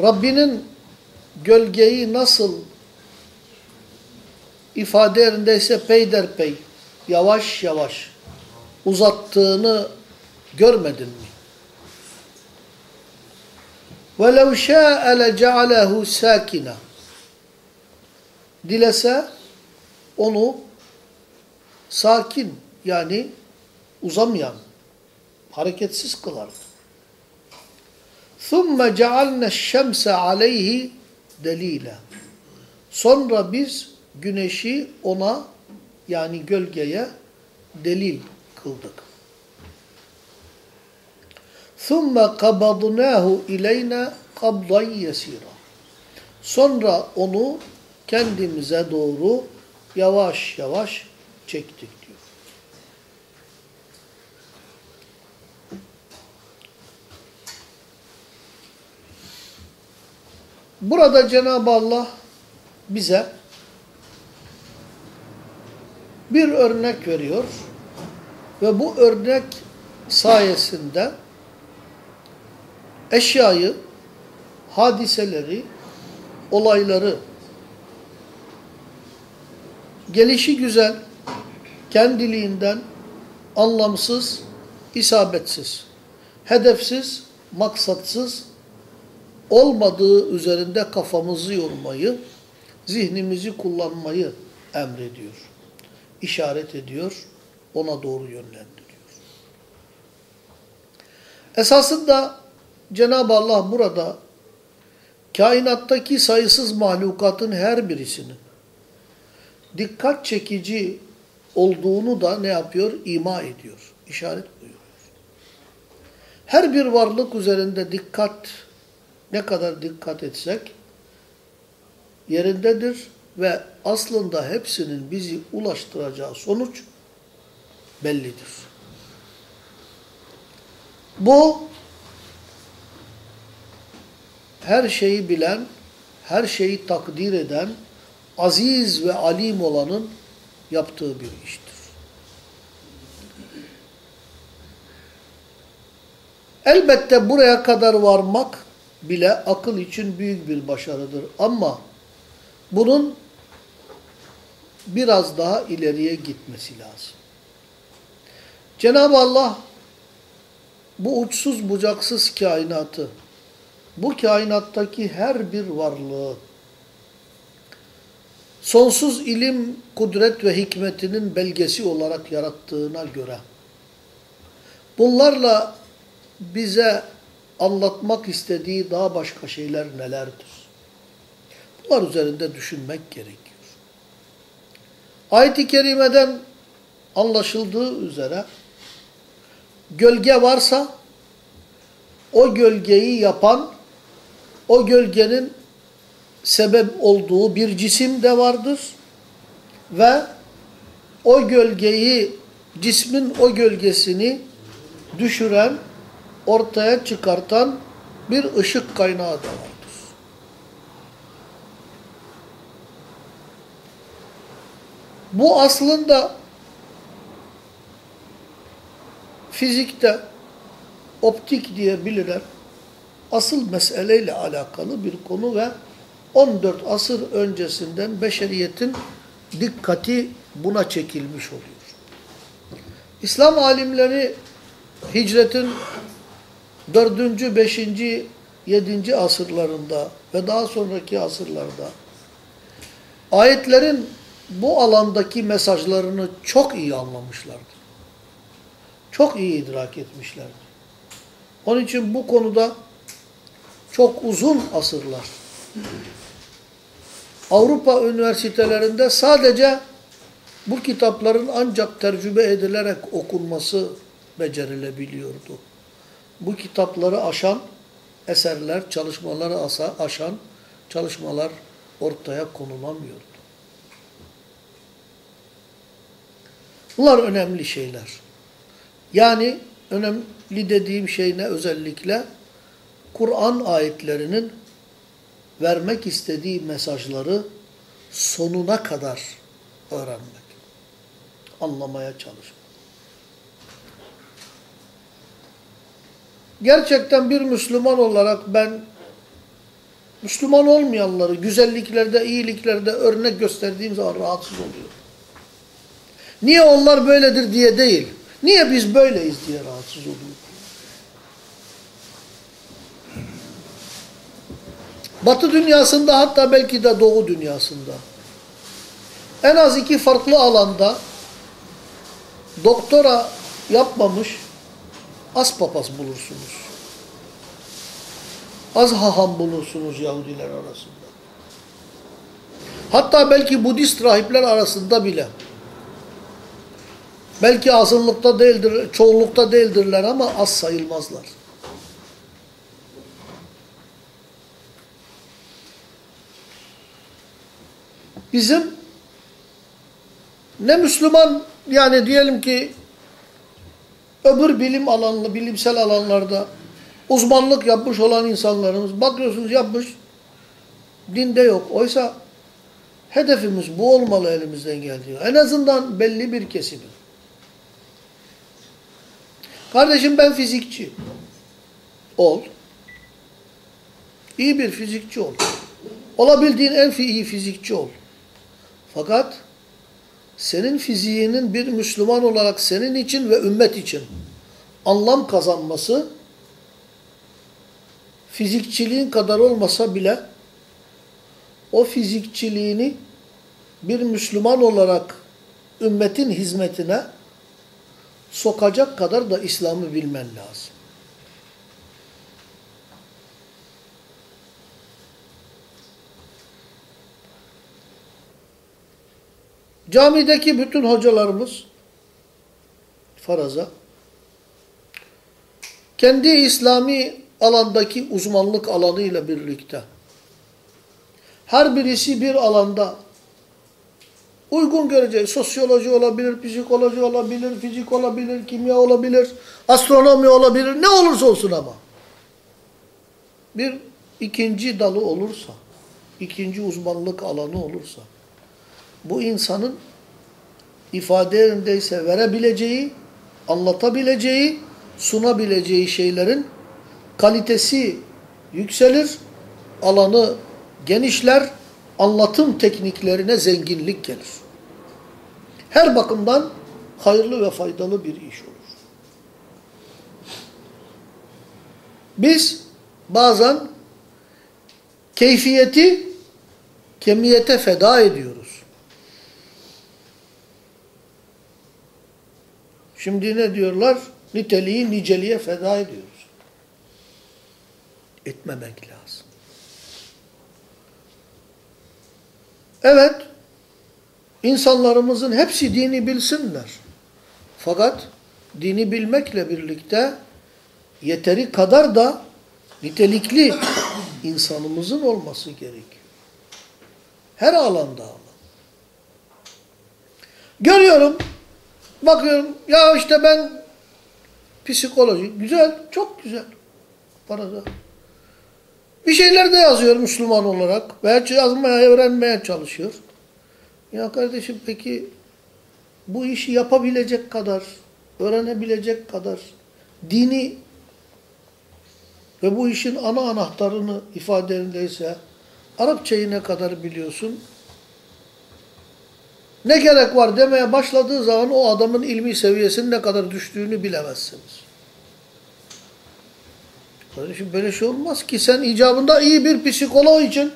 Rabbinin gölgeyi nasıl ifade yerindeyse peyderpey, yavaş yavaş uzattığını görmedin mi? وَلَوْ شَاءَ لَجَعَلَهُ سَاكِنًا Dilese onu sakin yani uzamayan, hareketsiz kılardı. ثُمَّ جَعَلْنَا الشَّمْسَ عَلَيْهِ delile. Sonra biz güneşi ona yani gölgeye delil kıldık. ثُمَّ قَبَضْنَاهُ اِلَيْنَا قَبْضًا يَس۪يرًا Sonra onu kendimize doğru yavaş yavaş çektik diyor. Burada Cenab-ı Allah bize bir örnek veriyor ve bu örnek sayesinde eşyayı, hadiseleri, olayları gelişi güzel, kendiliğinden anlamsız, isabetsiz, hedefsiz, maksatsız olmadığı üzerinde kafamızı yormayı, zihnimizi kullanmayı emrediyor. İşaret ediyor, ona doğru yönlendiriyor. Esasında Cenab-ı Allah burada kainattaki sayısız mahlukatın her birisinin dikkat çekici olduğunu da ne yapıyor? İma ediyor. İşaret buyuruyor. Her bir varlık üzerinde dikkat, ne kadar dikkat etsek yerindedir ve aslında hepsinin bizi ulaştıracağı sonuç bellidir. Bu her şeyi bilen, her şeyi takdir eden, aziz ve alim olanın yaptığı bir iştir. Elbette buraya kadar varmak bile akıl için büyük bir başarıdır. Ama bunun biraz daha ileriye gitmesi lazım. Cenab-ı Allah bu uçsuz bucaksız kainatı, bu kainattaki her bir varlığı, sonsuz ilim, kudret ve hikmetinin belgesi olarak yarattığına göre bunlarla bize anlatmak istediği daha başka şeyler nelerdir? Bunlar üzerinde düşünmek gerekiyor. Ayet-i Kerime'den anlaşıldığı üzere gölge varsa o gölgeyi yapan o gölgenin sebep olduğu bir cisim de vardır ve o gölgeyi cismin o gölgesini düşüren, ortaya çıkartan bir ışık kaynağı da vardır. Bu aslında fizikte optik diye bilinen asıl meseleyle alakalı bir konu ve 14 asır öncesinden beşeriyetin dikkati buna çekilmiş oluyor. İslam alimleri hicretin 4. 5. 7. asırlarında ve daha sonraki asırlarda ayetlerin bu alandaki mesajlarını çok iyi anlamışlardı. Çok iyi idrak etmişlerdi. Onun için bu konuda çok uzun asırlar Avrupa üniversitelerinde sadece bu kitapların ancak tercüme edilerek okunması becerilebiliyordu. Bu kitapları aşan eserler, çalışmaları aşan çalışmalar ortaya konulamıyordu. Bunlar önemli şeyler. Yani önemli dediğim şey ne özellikle? Kur'an ayetlerinin vermek istediği mesajları sonuna kadar öğrenmek. Anlamaya çalışmak. Gerçekten bir Müslüman olarak ben Müslüman olmayanları güzelliklerde, iyiliklerde örnek gösterdiğim zaman rahatsız oluyorum. Niye onlar böyledir diye değil. Niye biz böyleyiz diye rahatsız oluyorum. Batı dünyasında hatta belki de Doğu dünyasında en az iki farklı alanda doktora yapmamış az papaz bulursunuz. Az haham bulursunuz Yahudiler arasında. Hatta belki Budist rahipler arasında bile. Belki azınlıkta değildir, çoğunlukta değildirler ama az sayılmazlar. Bizim ne Müslüman yani diyelim ki öbür bilim alanlı, bilimsel alanlarda uzmanlık yapmış olan insanlarımız bakıyorsunuz yapmış dinde yok. Oysa hedefimiz bu olmalı elimizden geldiği. En azından belli bir kesimi. Kardeşim ben fizikçi. Ol. İyi bir fizikçi ol. Olabildiğin en iyi fizikçi ol. Fakat senin fiziğinin bir Müslüman olarak senin için ve ümmet için anlam kazanması fizikçiliğin kadar olmasa bile o fizikçiliğini bir Müslüman olarak ümmetin hizmetine sokacak kadar da İslam'ı bilmen lazım. Camideki bütün hocalarımız faraza kendi İslami alandaki uzmanlık alanıyla birlikte her birisi bir alanda uygun göreceği sosyoloji olabilir, psikoloji olabilir, fizik olabilir, kimya olabilir, astronomi olabilir, ne olursa olsun ama. Bir ikinci dalı olursa, ikinci uzmanlık alanı olursa, bu insanın ifade yerindeyse verebileceği, anlatabileceği, sunabileceği şeylerin kalitesi yükselir, alanı genişler, anlatım tekniklerine zenginlik gelir. Her bakımdan hayırlı ve faydalı bir iş olur. Biz bazen keyfiyeti kemiyete feda ediyoruz. Şimdi ne diyorlar? Niteliği niceliğe feda ediyoruz. Etmemek lazım. Evet, insanlarımızın hepsi dini bilsinler. Fakat dini bilmekle birlikte yeteri kadar da nitelikli insanımızın olması gerekiyor. Her alanda ama. Görüyorum Bakıyorum ya işte ben psikoloji. Güzel, çok güzel. Parada. Bir şeyler de yazıyor Müslüman olarak. Veya yazmaya, öğrenmeye çalışıyor. Ya kardeşim peki bu işi yapabilecek kadar, öğrenebilecek kadar dini ve bu işin ana anahtarını ifadeindeyse Arapçayı ne kadar biliyorsun? Ne gerek var demeye başladığı zaman o adamın ilmi seviyesinin ne kadar düştüğünü bilemezsiniz. Kardeşim böyle şey olmaz ki sen icabında iyi bir psikolog için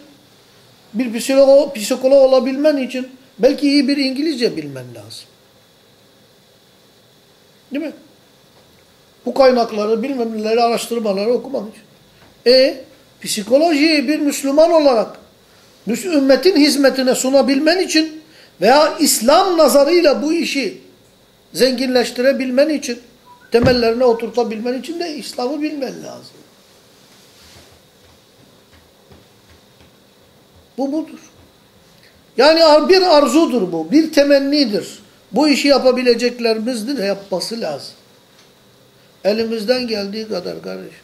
bir psikolog, psikolog olabilmen için belki iyi bir İngilizce bilmen lazım. Değil mi? Bu kaynakları, bilmem neleri, araştırmaları okumak için. E, psikolojiyi bir Müslüman olarak ümmetin hizmetine sunabilmen için veya İslam nazarıyla bu işi zenginleştirebilmen için, temellerine oturtabilmen için de İslam'ı bilmen lazım. Bu budur. Yani bir arzudur bu, bir temennidir. Bu işi yapabileceklerimizin de yapması lazım. Elimizden geldiği kadar kardeşim.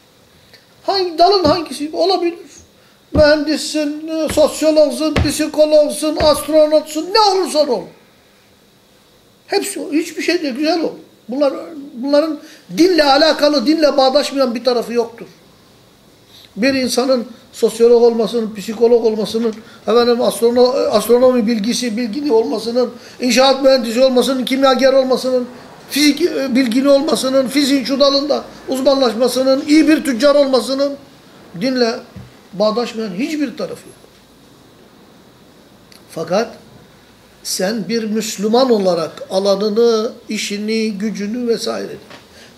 Hangi dalın hangisi olabilir? Mühendissin, sosyologsun, psikologsun, astronotsun, ne olursan ol. Hepsi hiçbir şey de güzel ol. Bunlar, bunların dinle alakalı, dinle bağdaşmayan bir tarafı yoktur. Bir insanın sosyolog olmasının, psikolog olmasının, efendim astrono, astronomi bilgisi, bilgini olmasının, inşaat mühendisi olmasının, kimyager olmasının, fizik e, bilgini olmasının, fiziğin şu dalında uzmanlaşmasının, iyi bir tüccar olmasının dinle bağdaşmayan hiçbir tarafı yok. Fakat sen bir Müslüman olarak alanını, işini, gücünü vesaire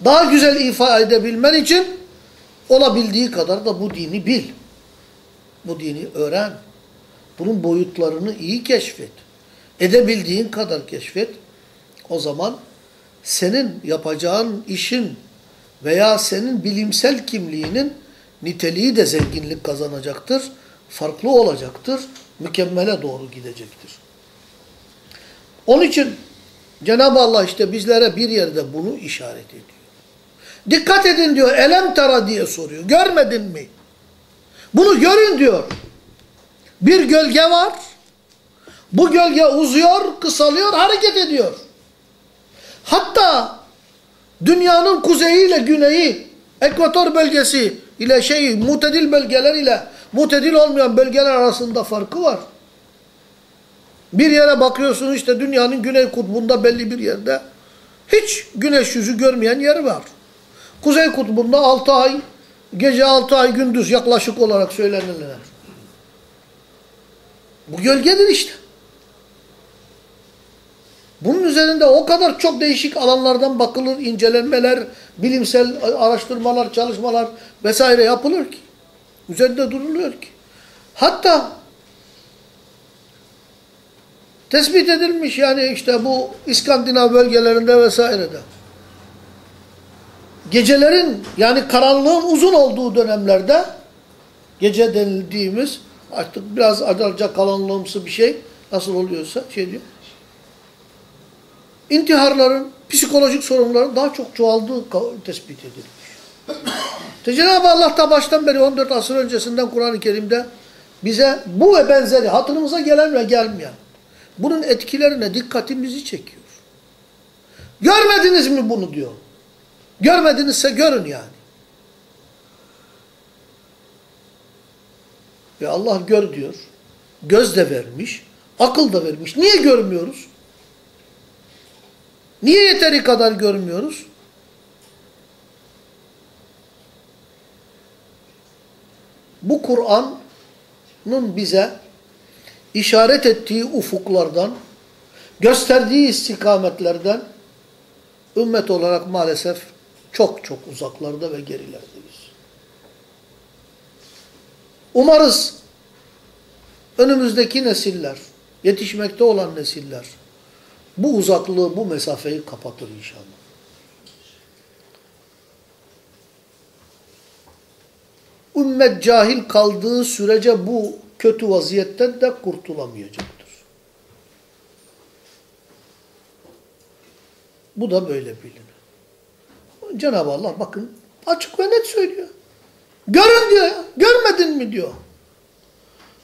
daha güzel ifade edebilmen için olabildiği kadar da bu dini bil. Bu dini öğren. Bunun boyutlarını iyi keşfet. Edebildiğin kadar keşfet. O zaman senin yapacağın işin veya senin bilimsel kimliğinin niteliği de zenginlik kazanacaktır. Farklı olacaktır. Mükemmele doğru gidecektir. Onun için Cenab-ı Allah işte bizlere bir yerde bunu işaret ediyor. Dikkat edin diyor. Elem tara diye soruyor. Görmedin mi? Bunu görün diyor. Bir gölge var. Bu gölge uzuyor, kısalıyor, hareket ediyor. Hatta dünyanın kuzeyi ile güneyi, ekvator bölgesi ile şey mutedil bölgeler ile mutedil olmayan bölgeler arasında farkı var. Bir yere bakıyorsun işte dünyanın güney kutbunda belli bir yerde hiç güneş yüzü görmeyen yer var. Kuzey kutbunda 6 ay, gece 6 ay gündüz yaklaşık olarak söylenilen. Bu gölgedir işte. Bunun üzerinde o kadar çok değişik alanlardan bakılır, incelenmeler, bilimsel araştırmalar, çalışmalar vesaire yapılır ki. Üzerinde duruluyor ki. Hatta tespit edilmiş yani işte bu İskandinav bölgelerinde vesairede. Gecelerin yani karanlığın uzun olduğu dönemlerde gece denildiğimiz artık biraz adarca karanlığımsı bir şey nasıl oluyorsa şey diyor intiharların, psikolojik sorunların daha çok çoğaldığı tespit edilmiş. Cenab-ı Allah da baştan beri 14 asır öncesinden Kur'an-ı Kerim'de bize bu ve benzeri hatırımıza gelen ve gelmeyen bunun etkilerine dikkatimizi çekiyor. Görmediniz mi bunu diyor. Görmedinizse görün yani. Ve Allah gör diyor. Göz de vermiş, akıl da vermiş. Niye görmüyoruz? Niye yeteri kadar görmüyoruz? Bu Kur'an'ın bize işaret ettiği ufuklardan, gösterdiği istikametlerden ümmet olarak maalesef çok çok uzaklarda ve gerilerdeyiz. Umarız önümüzdeki nesiller, yetişmekte olan nesiller, bu uzaklığı, bu mesafeyi kapatır inşallah. Ümmet cahil kaldığı sürece bu kötü vaziyetten de kurtulamayacaktır. Bu da böyle bilinir. Cenab-ı Allah bakın açık ve net söylüyor. Görün diyor ya. Görmedin mi diyor.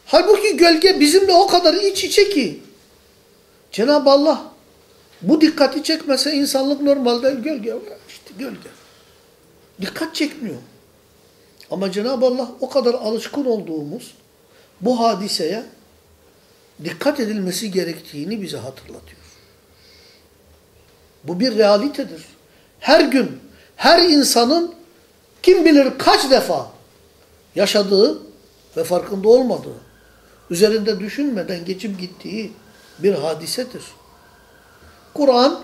Halbuki gölge bizimle o kadar iç içe ki. Cenab-ı Allah bu dikkati çekmese insanlık normalde gölge. işte gölge. Dikkat çekmiyor. Ama Cenab-ı Allah o kadar alışkın olduğumuz bu hadiseye dikkat edilmesi gerektiğini bize hatırlatıyor. Bu bir realitedir. Her gün her insanın kim bilir kaç defa yaşadığı ve farkında olmadığı, üzerinde düşünmeden geçip gittiği bir hadisedir. Kur'an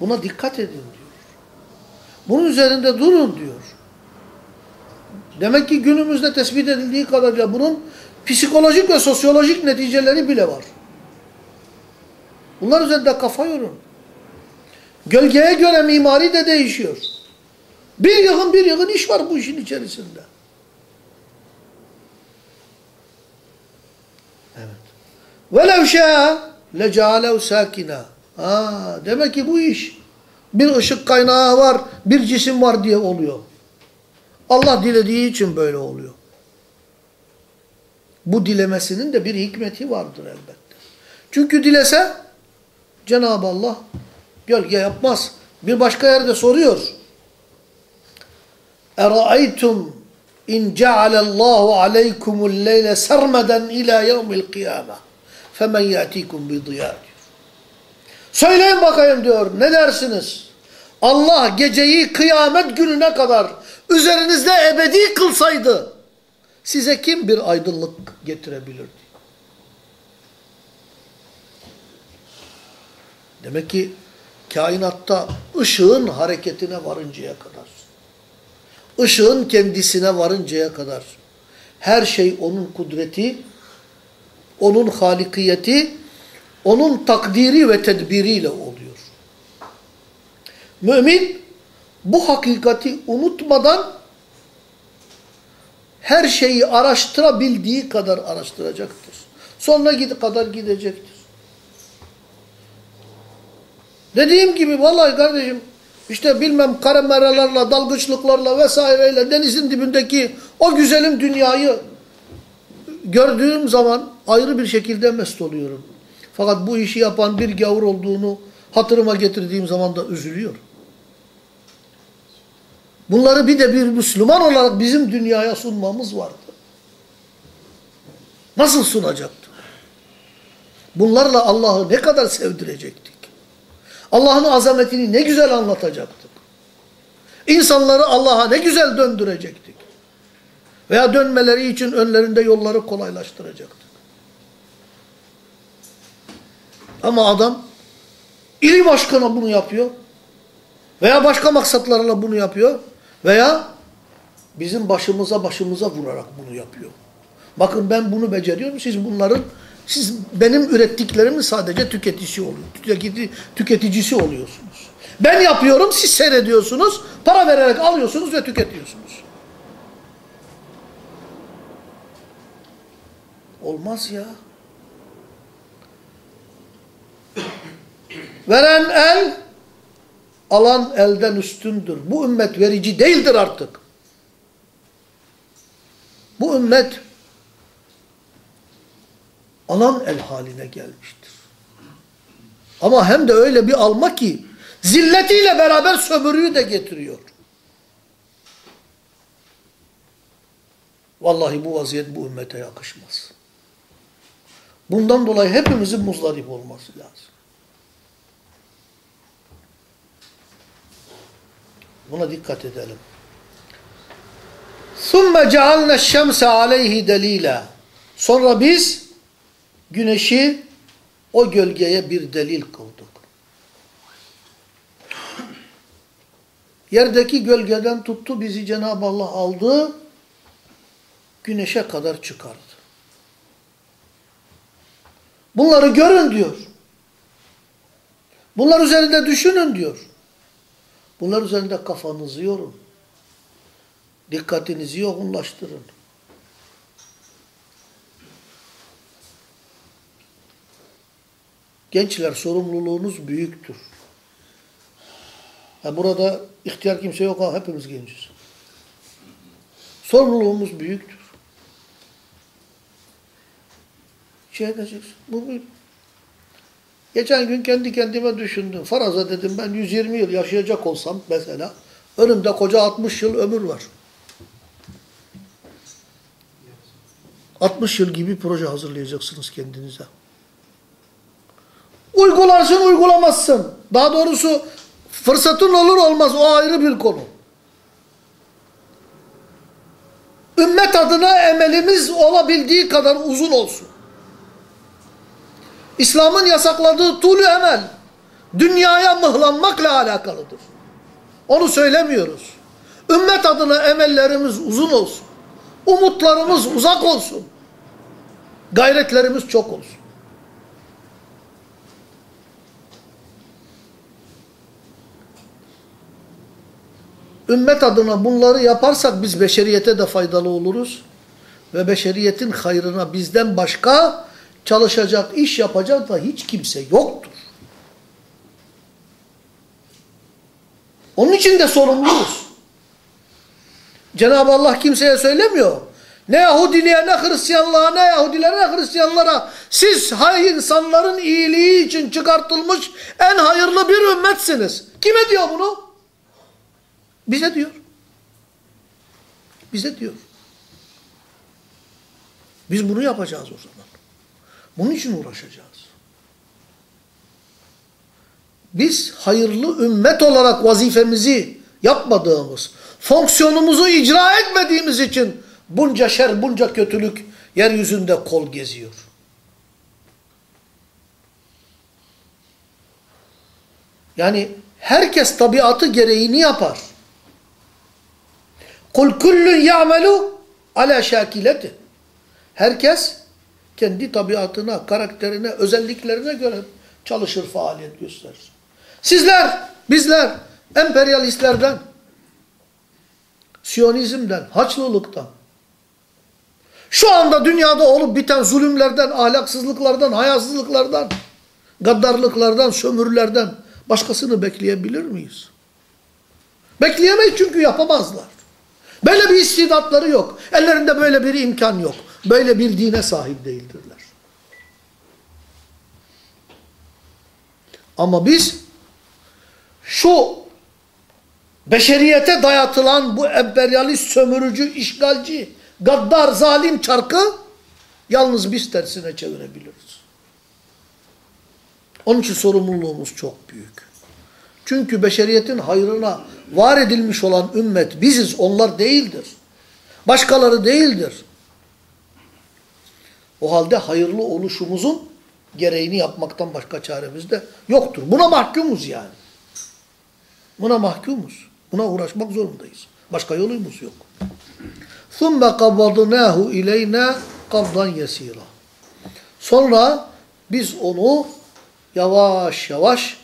buna dikkat edin diyor. Bunun üzerinde durun diyor. Demek ki günümüzde tespit edildiği kadarıyla bunun psikolojik ve sosyolojik neticeleri bile var. Bunlar üzerinde kafa yorun. Gölgeye göre mimari de değişiyor. Bir yığın bir yığın iş var bu işin içerisinde. Evet. Velev şâ لَجَعَلَوْ سَاكِنًا Ha, Demek ki bu iş bir ışık kaynağı var, bir cisim var diye oluyor. Allah dilediği için böyle oluyor. Bu dilemesinin de bir hikmeti vardır elbette. Çünkü dilese Cenab-ı Allah gölge yapmaz. Bir başka yerde soruyor. اَرَأَيْتُمْ اِنْ جَعَلَ اللّٰهُ عَلَيْكُمُ اللَّيْلَ سَرْمَدًا اِلَى يَوْمِ الْقِيَامَةِ Femen yatikum bi diya diyor. Söyleyin bakayım diyor. Ne dersiniz? Allah geceyi kıyamet gününe kadar üzerinizde ebedi kılsaydı size kim bir aydınlık getirebilirdi? Demek ki kainatta ışığın hareketine varıncaya kadar, ışığın kendisine varıncaya kadar her şey onun kudreti onun halikiyeti, onun takdiri ve tedbiriyle oluyor. Mümin bu hakikati unutmadan her şeyi araştırabildiği kadar araştıracaktır. Gid kadar gidecektir. Dediğim gibi vallahi kardeşim işte bilmem karameralarla, dalgıçlıklarla vesaireyle denizin dibindeki o güzelim dünyayı gördüğüm zaman ayrı bir şekilde mest oluyorum. Fakat bu işi yapan bir gavur olduğunu hatırıma getirdiğim zaman da üzülüyor. Bunları bir de bir Müslüman olarak bizim dünyaya sunmamız vardı. Nasıl sunacaktık? Bunlarla Allah'ı ne kadar sevdirecektik? Allah'ın azametini ne güzel anlatacaktık? İnsanları Allah'a ne güzel döndürecektik? Veya dönmeleri için önlerinde yolları kolaylaştıracaktık. Ama adam ilim aşkına bunu yapıyor. Veya başka maksatlarla bunu yapıyor. Veya bizim başımıza başımıza vurarak bunu yapıyor. Bakın ben bunu beceriyorum. Siz bunların, siz benim ürettiklerimin sadece tüketicisi oluyor. Tüketici, tüketicisi oluyorsunuz. Ben yapıyorum, siz seyrediyorsunuz. Para vererek alıyorsunuz ve tüketiyorsunuz. Olmaz ya. Veren el, alan elden üstündür. Bu ümmet verici değildir artık. Bu ümmet alan el haline gelmiştir. Ama hem de öyle bir alma ki zilletiyle beraber sömürüyü de getiriyor. Vallahi bu vaziyet bu ümmete yakışmaz. Bundan dolayı hepimizin muzdarip olması lazım. Buna dikkat edelim. ثُمَّ جَعَلْنَا الشَّمْسَ عَلَيْهِ دَلِيلًا Sonra biz güneşi o gölgeye bir delil kıldık. Yerdeki gölgeden tuttu bizi Cenab-ı Allah aldı, güneşe kadar çıkardı. Bunları görün diyor. Bunlar üzerinde düşünün diyor. Bunlar üzerinde kafanızı yorun. Dikkatinizi yoğunlaştırın. Gençler sorumluluğunuz büyüktür. Ha burada ihtiyar kimse yok ha hepimiz genciz. Sorumluluğumuz büyüktür. Şey edeceksin. Bu böyle. Geçen gün kendi kendime düşündüm. Faraza dedim ben 120 yıl yaşayacak olsam mesela önümde koca 60 yıl ömür var. 60 yıl gibi proje hazırlayacaksınız kendinize. Uygularsın uygulamazsın. Daha doğrusu fırsatın olur olmaz o ayrı bir konu. Ümmet adına emelimiz olabildiği kadar uzun olsun. İslam'ın yasakladığı tulu emel dünyaya mıhlanmakla alakalıdır. Onu söylemiyoruz. Ümmet adına emellerimiz uzun olsun. Umutlarımız uzak olsun. Gayretlerimiz çok olsun. Ümmet adına bunları yaparsak biz beşeriyete de faydalı oluruz. Ve beşeriyetin hayrına bizden başka çalışacak, iş yapacak da hiç kimse yoktur. Onun için de sorumluyuz. Cenab-ı Allah kimseye söylemiyor. Ne Yahudiliğe ne Hristiyanlığa ne Yahudilere ne Hristiyanlara siz hay insanların iyiliği için çıkartılmış en hayırlı bir ümmetsiniz. Kime diyor bunu? Bize diyor. Bize diyor. Biz bunu yapacağız o zaman. Bunun için uğraşacağız. Biz hayırlı ümmet olarak vazifemizi yapmadığımız, fonksiyonumuzu icra etmediğimiz için bunca şer, bunca kötülük yeryüzünde kol geziyor. Yani herkes tabiatı gereğini yapar. Kul kullun ya'melu ala şakileti. Herkes kendi tabiatına, karakterine, özelliklerine göre çalışır, faaliyet gösterir. Sizler, bizler, emperyalistlerden, Siyonizmden, Haçlılıktan, şu anda dünyada olup biten zulümlerden, ahlaksızlıklardan, hayasızlıklardan, gaddarlıklardan, sömürülerden başkasını bekleyebilir miyiz? Bekleyemeyiz çünkü yapamazlar. Böyle bir istidatları yok. Ellerinde böyle bir imkan yok. Böyle bir dine sahip değildirler. Ama biz şu beşeriyete dayatılan bu emperyalist, sömürücü, işgalci, gaddar, zalim çarkı yalnız biz tersine çevirebiliriz. Onun için sorumluluğumuz çok büyük. Çünkü beşeriyetin hayrına var edilmiş olan ümmet biziz, onlar değildir. Başkaları değildir. O halde hayırlı oluşumuzun gereğini yapmaktan başka çaremiz de yoktur. Buna mahkumuz yani. Buna mahkumuz. Buna uğraşmak zorundayız. Başka yolumuz yok. ثُمَّ قَبَّضْنَاهُ اِلَيْنَا قَبْضًا يَس۪يرًا Sonra biz onu yavaş yavaş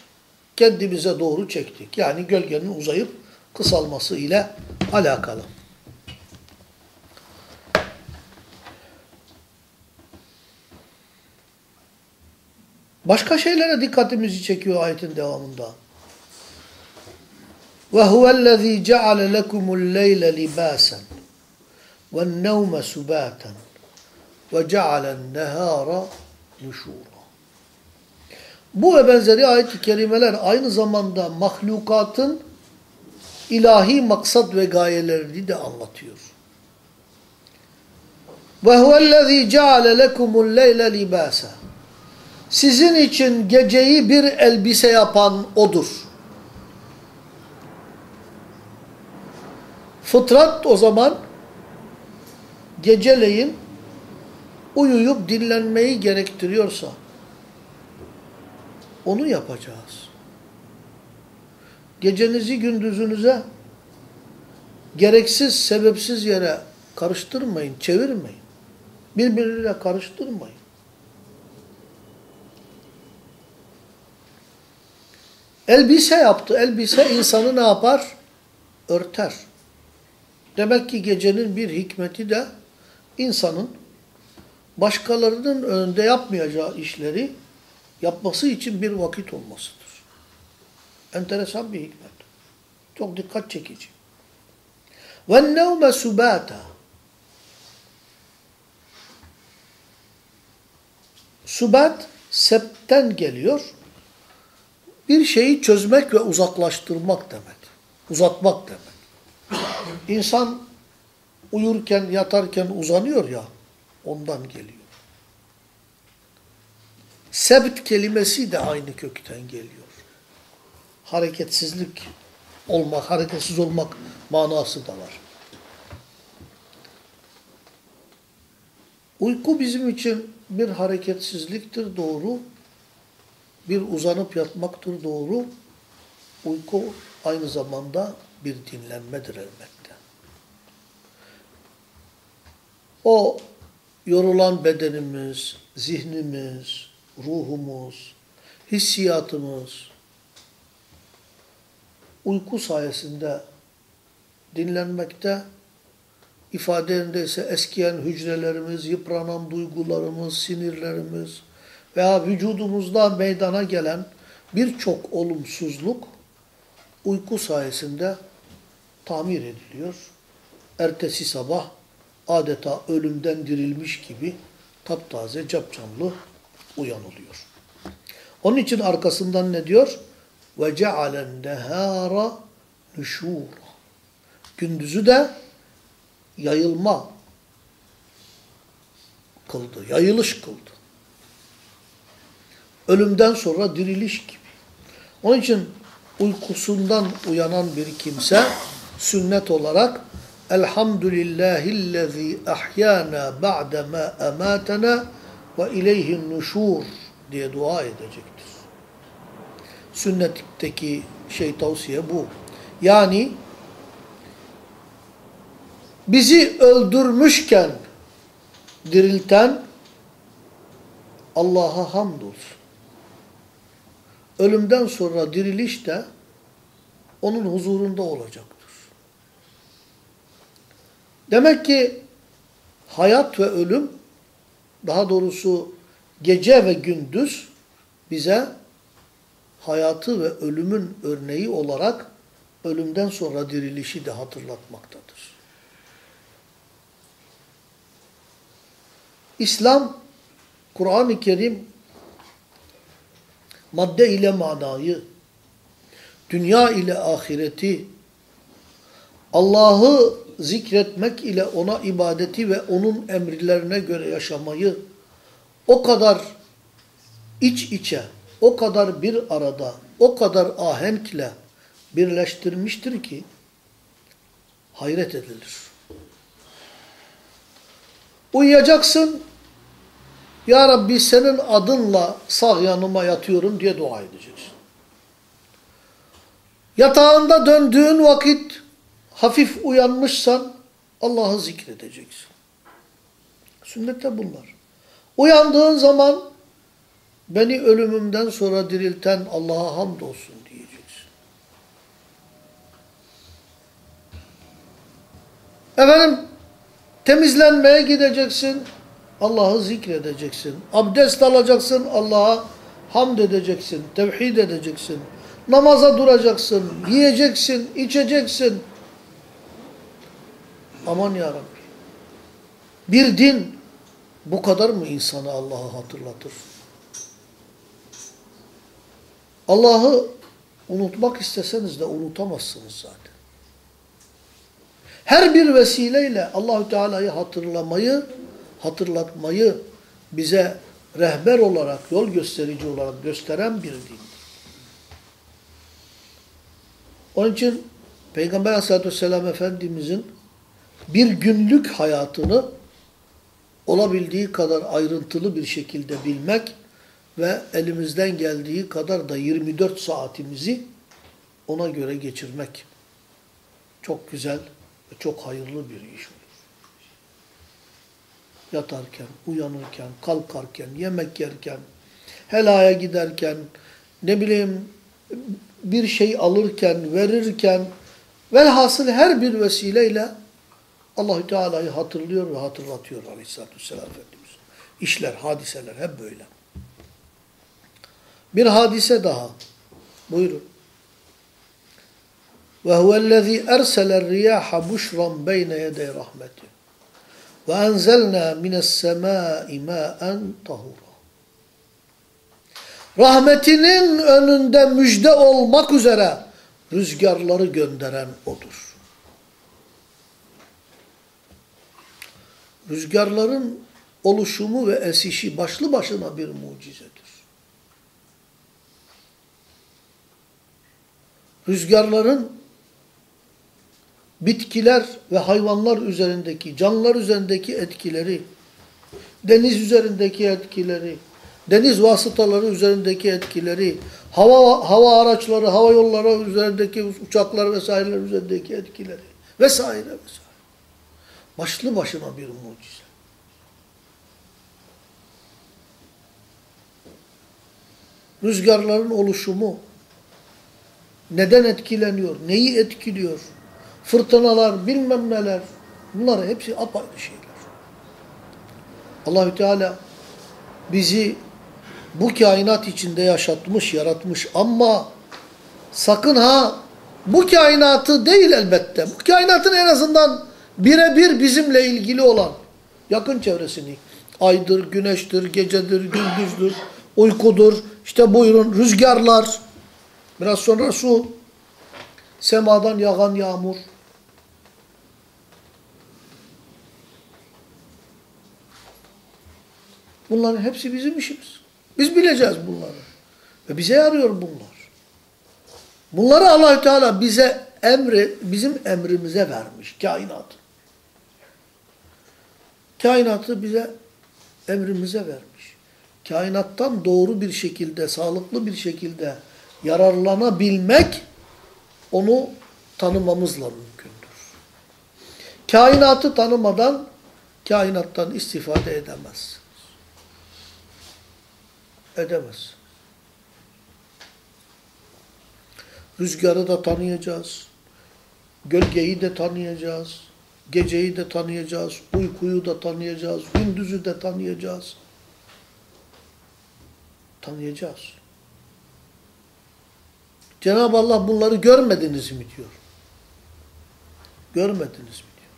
kendimize doğru çektik. Yani gölgenin uzayıp kısalması ile alakalı. Başka şeylere dikkatimizi çekiyor ayetin devamında. Ve huvellezî ceale lekumul leyle libâsen ve nevme subâten ve cealen nehâra nuşûra. Bu ve benzeri ayet-i kerimeler aynı zamanda mahlukatın ilahi maksat ve gayelerini de anlatıyor. Ve huvellezî ceale lekumul leyle libâsen sizin için geceyi bir elbise yapan O'dur. Fıtrat o zaman geceleyin uyuyup dinlenmeyi gerektiriyorsa onu yapacağız. Gecenizi gündüzünüze gereksiz, sebepsiz yere karıştırmayın, çevirmeyin. Birbiriyle karıştırmayın. Elbise yaptı. Elbise insanı ne yapar? Örter. Demek ki gecenin bir hikmeti de insanın başkalarının önünde yapmayacağı işleri yapması için bir vakit olmasıdır. Enteresan bir hikmet. Çok dikkat çekici. وَالنَّوْمَ سُبَاتًا Subat septen geliyor. Bir şeyi çözmek ve uzaklaştırmak demek. Uzatmak demek. İnsan uyurken, yatarken uzanıyor ya, ondan geliyor. Sebt kelimesi de aynı kökten geliyor. Hareketsizlik olmak, hareketsiz olmak manası da var. Uyku bizim için bir hareketsizliktir doğru. Bir uzanıp yatmaktır doğru. Uyku aynı zamanda bir dinlenmedir elbette. O yorulan bedenimiz, zihnimiz, ruhumuz, hissiyatımız uyku sayesinde dinlenmekte ifade ise eskiyen hücrelerimiz, yıpranan duygularımız, sinirlerimiz veya vücudumuzda meydana gelen birçok olumsuzluk uyku sayesinde tamir ediliyor. Ertesi sabah adeta ölümden dirilmiş gibi taptaze, capcanlı uyanılıyor. Onun için arkasından ne diyor? Ve cealen nehara nüşûra. Gündüzü de yayılma kıldı, yayılış kıldı. Ölümden sonra diriliş gibi. Onun için uykusundan uyanan bir kimse sünnet olarak Elhamdülillahillezî ahyana ba'dema ematena ve ileyhin nuşur diye dua edecektir. Sünnetteki şey tavsiye bu. Yani bizi öldürmüşken dirilten Allah'a hamdolsun. Ölümden sonra diriliş de onun huzurunda olacaktır. Demek ki hayat ve ölüm, daha doğrusu gece ve gündüz bize hayatı ve ölümün örneği olarak ölümden sonra dirilişi de hatırlatmaktadır. İslam, Kur'an-ı Kerim madde ile manayı, dünya ile ahireti, Allah'ı zikretmek ile ona ibadeti ve onun emirlerine göre yaşamayı o kadar iç içe, o kadar bir arada, o kadar ahenkle birleştirmiştir ki hayret edilir. Uyuyacaksın, Ya Rabbi senin adınla sağ yanıma yatıyorum diye dua edeceksin. Yatağında döndüğün vakit hafif uyanmışsan Allah'ı zikredeceksin. Sünnette bunlar. Uyandığın zaman beni ölümümden sonra dirilten Allah'a hamdolsun diyeceksin. Efendim temizlenmeye gideceksin. Allah'ı zikredeceksin. Abdest alacaksın. Allah'a hamd edeceksin. Tevhid edeceksin. Namaza duracaksın. Yiyeceksin. içeceksin. Aman ya Rabbi. Bir din bu kadar mı insanı Allah'ı hatırlatır? Allah'ı unutmak isteseniz de unutamazsınız zaten. Her bir vesileyle Allahü Teala'yı hatırlamayı, hatırlatmayı bize rehber olarak, yol gösterici olarak gösteren bir din. Onun için Peygamber Aleyhisselatü Vesselam Efendimizin bir günlük hayatını olabildiği kadar ayrıntılı bir şekilde bilmek ve elimizden geldiği kadar da 24 saatimizi ona göre geçirmek çok güzel ve çok hayırlı bir iş. Yatarken, uyanırken, kalkarken, yemek yerken, helaya giderken, ne bileyim bir şey alırken, verirken, velhasıl her bir vesileyle Allahü Teala'yı hatırlıyor ve hatırlatıyor Aleyhisselatü Vesselam Efendimiz. İşler, hadiseler hep böyle. Bir hadise daha. Buyurun. Ve huvellezî erseler riyaha buşran beyne yedey rahmeti. Ve enzelnâ mine's-semâi mâen tahura. Rahmetinin önünde müjde olmak üzere rüzgarları gönderen O'dur. Rüzgarların oluşumu ve esişi başlı başına bir mucizedir. Rüzgarların bitkiler ve hayvanlar üzerindeki, canlılar üzerindeki etkileri, deniz üzerindeki etkileri, deniz vasıtaları üzerindeki etkileri, hava hava araçları, hava yolları üzerindeki uçaklar vesaireler üzerindeki etkileri vesaire vesaire. Başlı başına bir mucize. Rüzgarların oluşumu neden etkileniyor, neyi etkiliyor, fırtınalar, bilmem neler, bunlar hepsi apayrı şeyler. Allahü Teala bizi bu kainat içinde yaşatmış, yaratmış. Ama sakın ha bu kainatı değil elbette. Bu kainatın en azından birebir bizimle ilgili olan yakın çevresini, aydır, güneştir, gecedir, gündüzdür, uykudur, işte buyurun rüzgarlar, biraz sonra su, semadan yağan yağmur, Bunların hepsi bizim işimiz. Biz bileceğiz bunları. Ve bize yarıyor bunlar. Bunları Allahü Teala bize emri, bizim emrimize vermiş kainat. Kainatı bize emrimize vermiş. Kainattan doğru bir şekilde, sağlıklı bir şekilde yararlanabilmek onu tanımamızla mümkündür. Kainatı tanımadan kainattan istifade edemez edemez. Rüzgarı da tanıyacağız. Gölgeyi de tanıyacağız. Geceyi de tanıyacağız. Uykuyu da tanıyacağız. Gündüzü de tanıyacağız. Tanıyacağız. Cenab-ı Allah bunları görmediniz mi diyor. Görmediniz mi diyor.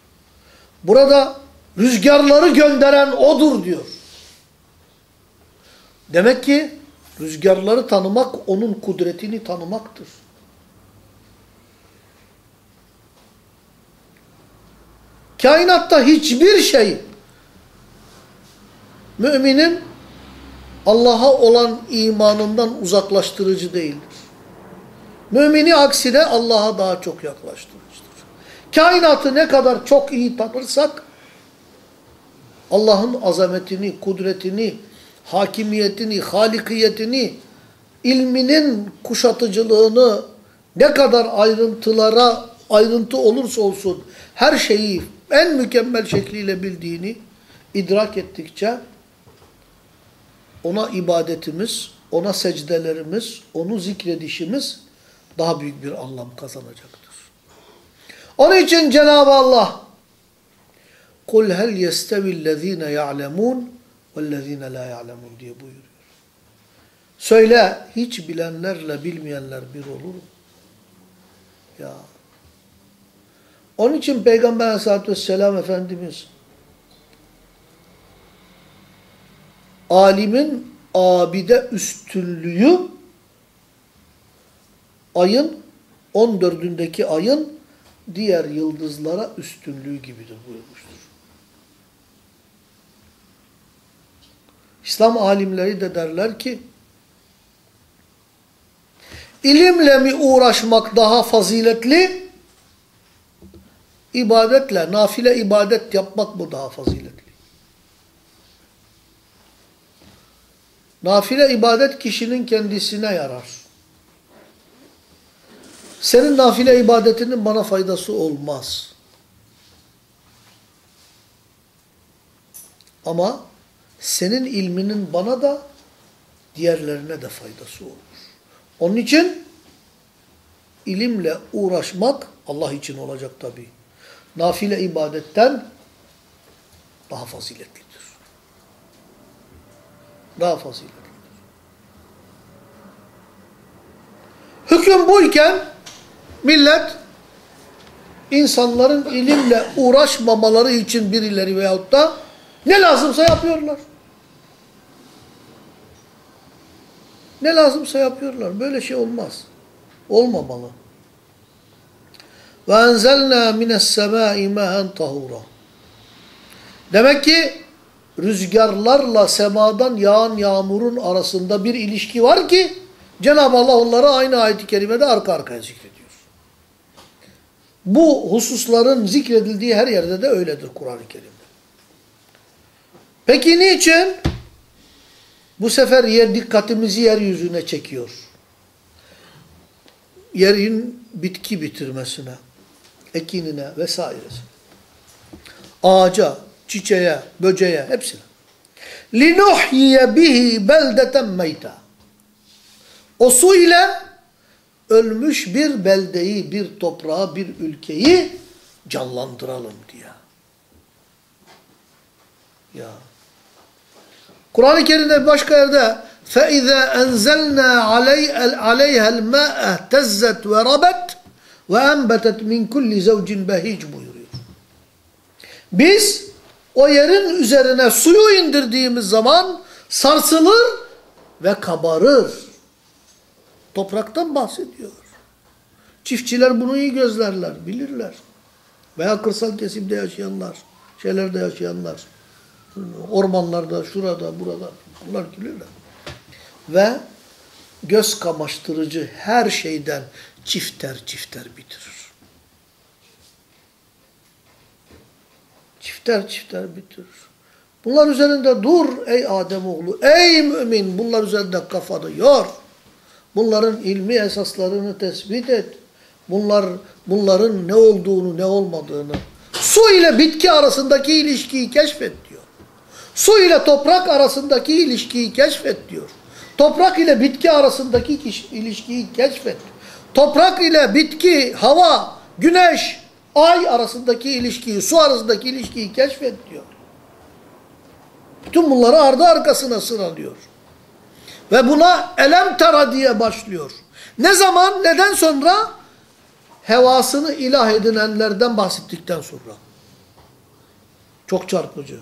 Burada rüzgarları gönderen odur diyor. Demek ki rüzgarları tanımak onun kudretini tanımaktır. Kainatta hiçbir şey müminin Allah'a olan imanından uzaklaştırıcı değildir. Mümini aksine Allah'a daha çok yaklaştırıcıdır. Kainatı ne kadar çok iyi tanırsak Allah'ın azametini, kudretini, hakimiyetini, halikiyetini, ilminin kuşatıcılığını ne kadar ayrıntılara ayrıntı olursa olsun her şeyi en mükemmel şekliyle bildiğini idrak ettikçe ona ibadetimiz, ona secdelerimiz, onu zikredişimiz daha büyük bir anlam kazanacaktır. Onun için Cenab-ı Allah kul hel yestevillezine ya'lemun وَالَّذ۪ينَ لَا يَعْلَمُونَ diye buyuruyor. Söyle hiç bilenlerle bilmeyenler bir olur mu? Ya. Onun için Peygamber aleyhissalatü vesselam Efendimiz alimin abide üstünlüğü ayın 14'ündeki ayın diğer yıldızlara üstünlüğü gibidir buyurmuştur. İslam alimleri de derler ki, ilimle mi uğraşmak daha faziletli, ibadetle, nafile ibadet yapmak mı daha faziletli? Nafile ibadet kişinin kendisine yarar. Senin nafile ibadetinin bana faydası olmaz. Ama senin ilminin bana da diğerlerine de faydası olur. Onun için ilimle uğraşmak Allah için olacak tabi. Nafile ibadetten daha faziletlidir. Daha faziletlidir. Hüküm buyken millet insanların ilimle uğraşmamaları için birileri veyahut da ne lazımsa yapıyorlar. Ne lazımsa yapıyorlar. Böyle şey olmaz. Olmamalı. Ve enzelna mines semai ma'en tahura. Demek ki rüzgarlarla semadan yağan yağmurun arasında bir ilişki var ki Cenab-ı Allah onları aynı ayet-i kerimede arka arkaya zikrediyor. Bu hususların zikredildiği her yerde de öyledir Kur'an-ı Kerim'de. Peki niçin? Bu sefer yer dikkatimizi yeryüzüne çekiyor. Yerin bitki bitirmesine, ekinine vesairesi. Ağaca, çiçeğe, böceğe hepsine. لِنُحْيِيَ بِهِ بَلْدَةً مَيْتًا O su ile ölmüş bir beldeyi, bir toprağı, bir ülkeyi canlandıralım diye. Ya. Kur'an-ı Kerim'de başka yerde فَاِذَا اَنْزَلْنَا عَلَيْهَا الْمَاءَ تَزَّتْ وَرَبَتْ وَاَنْبَتَتْ مِنْ كُلِّ زَوْجٍ بَهِيجٍ buyuruyor. Biz o yerin üzerine suyu indirdiğimiz zaman sarsılır ve kabarır. Topraktan bahsediyor. Çiftçiler bunu iyi gözlerler, bilirler. Veya kırsal kesimde yaşayanlar, şeylerde yaşayanlar, ormanlarda, şurada, burada, bunlar bilirler. Ve göz kamaştırıcı her şeyden çifter çifter bitirir. Çifter çifter bitirir. Bunlar üzerinde dur ey Ademoğlu, ey mümin bunlar üzerinde kafanı yor. Bunların ilmi esaslarını tespit et. Bunlar bunların ne olduğunu ne olmadığını. Su ile bitki arasındaki ilişkiyi keşfet. Su ile toprak arasındaki ilişkiyi keşfet diyor. Toprak ile bitki arasındaki ilişkiyi keşfet. Toprak ile bitki, hava, güneş, ay arasındaki ilişkiyi, su arasındaki ilişkiyi keşfet diyor. Bütün bunları ardı arkasına sıralıyor. Ve buna elem tera diye başlıyor. Ne zaman, neden sonra? Hevasını ilah edinenlerden bahsettikten sonra. Çok çarpıcı.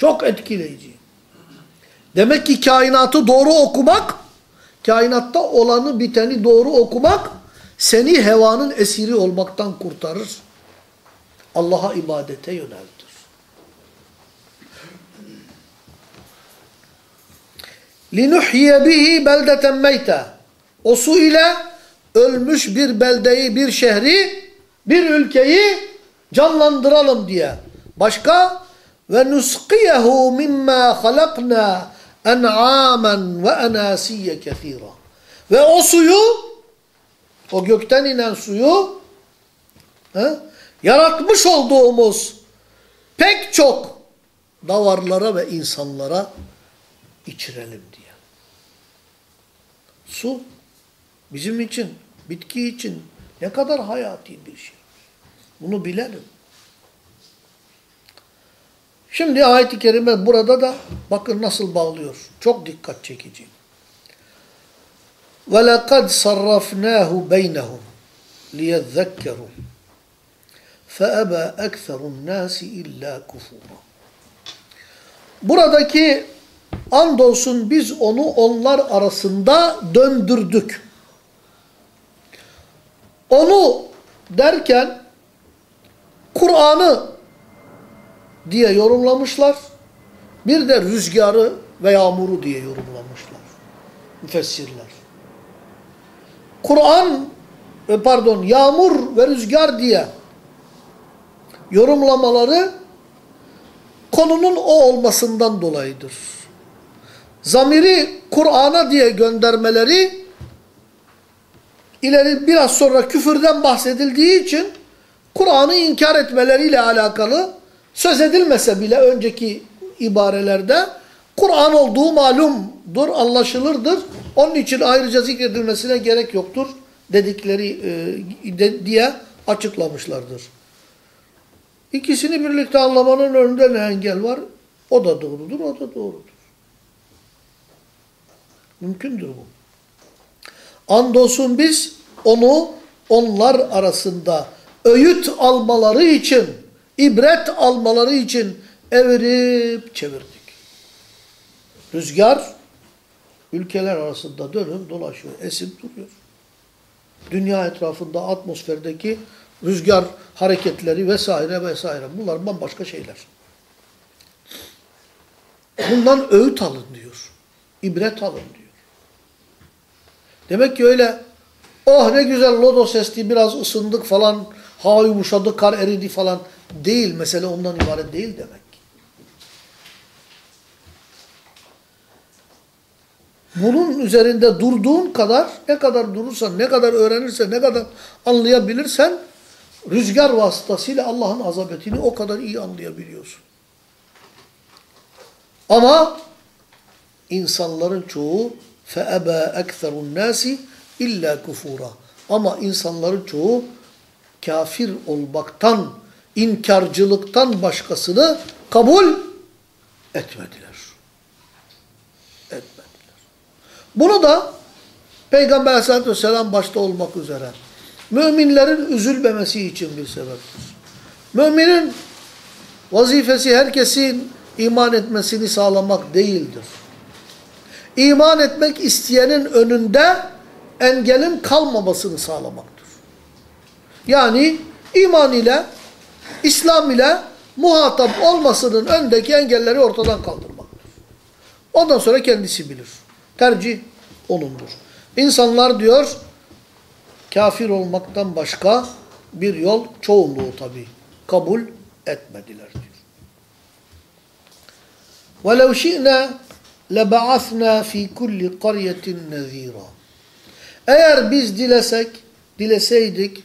Çok etkileyici. Demek ki kainatı doğru okumak, kainatta olanı biteni doğru okumak, seni hevanın esiri olmaktan kurtarır. Allah'a ibadete yöneltir. لِنُحْيَ بِهِ بَلْدَةً مَيْتًا O su ile ölmüş bir beldeyi, bir şehri, bir ülkeyi canlandıralım diye. Başka? Ve nusqiyehu mimma halakna en'amen ve enasiye kethira. Ve o suyu, o gökten inen suyu, he, yaratmış olduğumuz pek çok davarlara ve insanlara içirelim diye. Su bizim için, bitki için ne kadar hayati bir şey. Bunu bilelim. Şimdi ayet-i kerime burada da bakın nasıl bağlıyor. Çok dikkat çekici. وَلَقَدْ صَرَّفْنَاهُ بَيْنَهُمْ لِيَذَّكَّرُوا فَأَبَى أَكْثَرُ النَّاسِ إِلَّا كُفُورًا Buradaki andolsun biz onu onlar arasında döndürdük. Onu derken Kur'an'ı diye yorumlamışlar. Bir de rüzgarı ve yağmuru diye yorumlamışlar. Müfessirler. Kur'an e, pardon yağmur ve rüzgar diye yorumlamaları konunun o olmasından dolayıdır. Zamiri Kur'an'a diye göndermeleri ileri biraz sonra küfürden bahsedildiği için Kur'an'ı inkar etmeleriyle alakalı söz edilmese bile önceki ibarelerde Kur'an olduğu malumdur, anlaşılırdır. Onun için ayrıca zikredilmesine gerek yoktur dedikleri e, de, diye açıklamışlardır. İkisini birlikte anlamanın önünde ne engel var? O da doğrudur, o da doğrudur. Mümkündür bu. Andolsun biz onu onlar arasında öğüt almaları için, ibret almaları için evirip çevirdik. Rüzgar ülkeler arasında dönüp dolaşıyor, esip duruyor. Dünya etrafında atmosferdeki rüzgar hareketleri vesaire vesaire bunlar bambaşka şeyler. Bundan öğüt alın diyor. İbret alın diyor. Demek ki öyle oh ne güzel lodos esti biraz ısındık falan hava yumuşadı kar eridi falan değil. Mesele ondan ibaret değil demek. Bunun üzerinde durduğun kadar ne kadar durursan, ne kadar öğrenirsen, ne kadar anlayabilirsen rüzgar vasıtasıyla Allah'ın azabetini o kadar iyi anlayabiliyorsun. Ama insanların çoğu فَأَبَا اَكْثَرُ النَّاسِ illa kufura. Ama insanların çoğu kafir olmaktan, inkarcılıktan başkasını kabul etmediler. Etmediler. Bunu da Peygamber aleyhissalatü vesselam başta olmak üzere müminlerin üzülmemesi için bir sebeptir. Müminin vazifesi herkesin iman etmesini sağlamak değildir. İman etmek isteyenin önünde engelin kalmamasını sağlamaktır. Yani iman ile, İslam ile muhatap olmasının öndeki engelleri ortadan kaldırmaktır. Ondan sonra kendisi bilir. Tercih onundur. İnsanlar diyor, kafir olmaktan başka bir yol çoğunluğu tabi kabul etmediler diyor. وَلَوْ شِئْنَا لَبَعَثْنَا ف۪ي كُلِّ قَرْيَةٍ نَذ۪يرًا Eğer biz dilesek, dileseydik,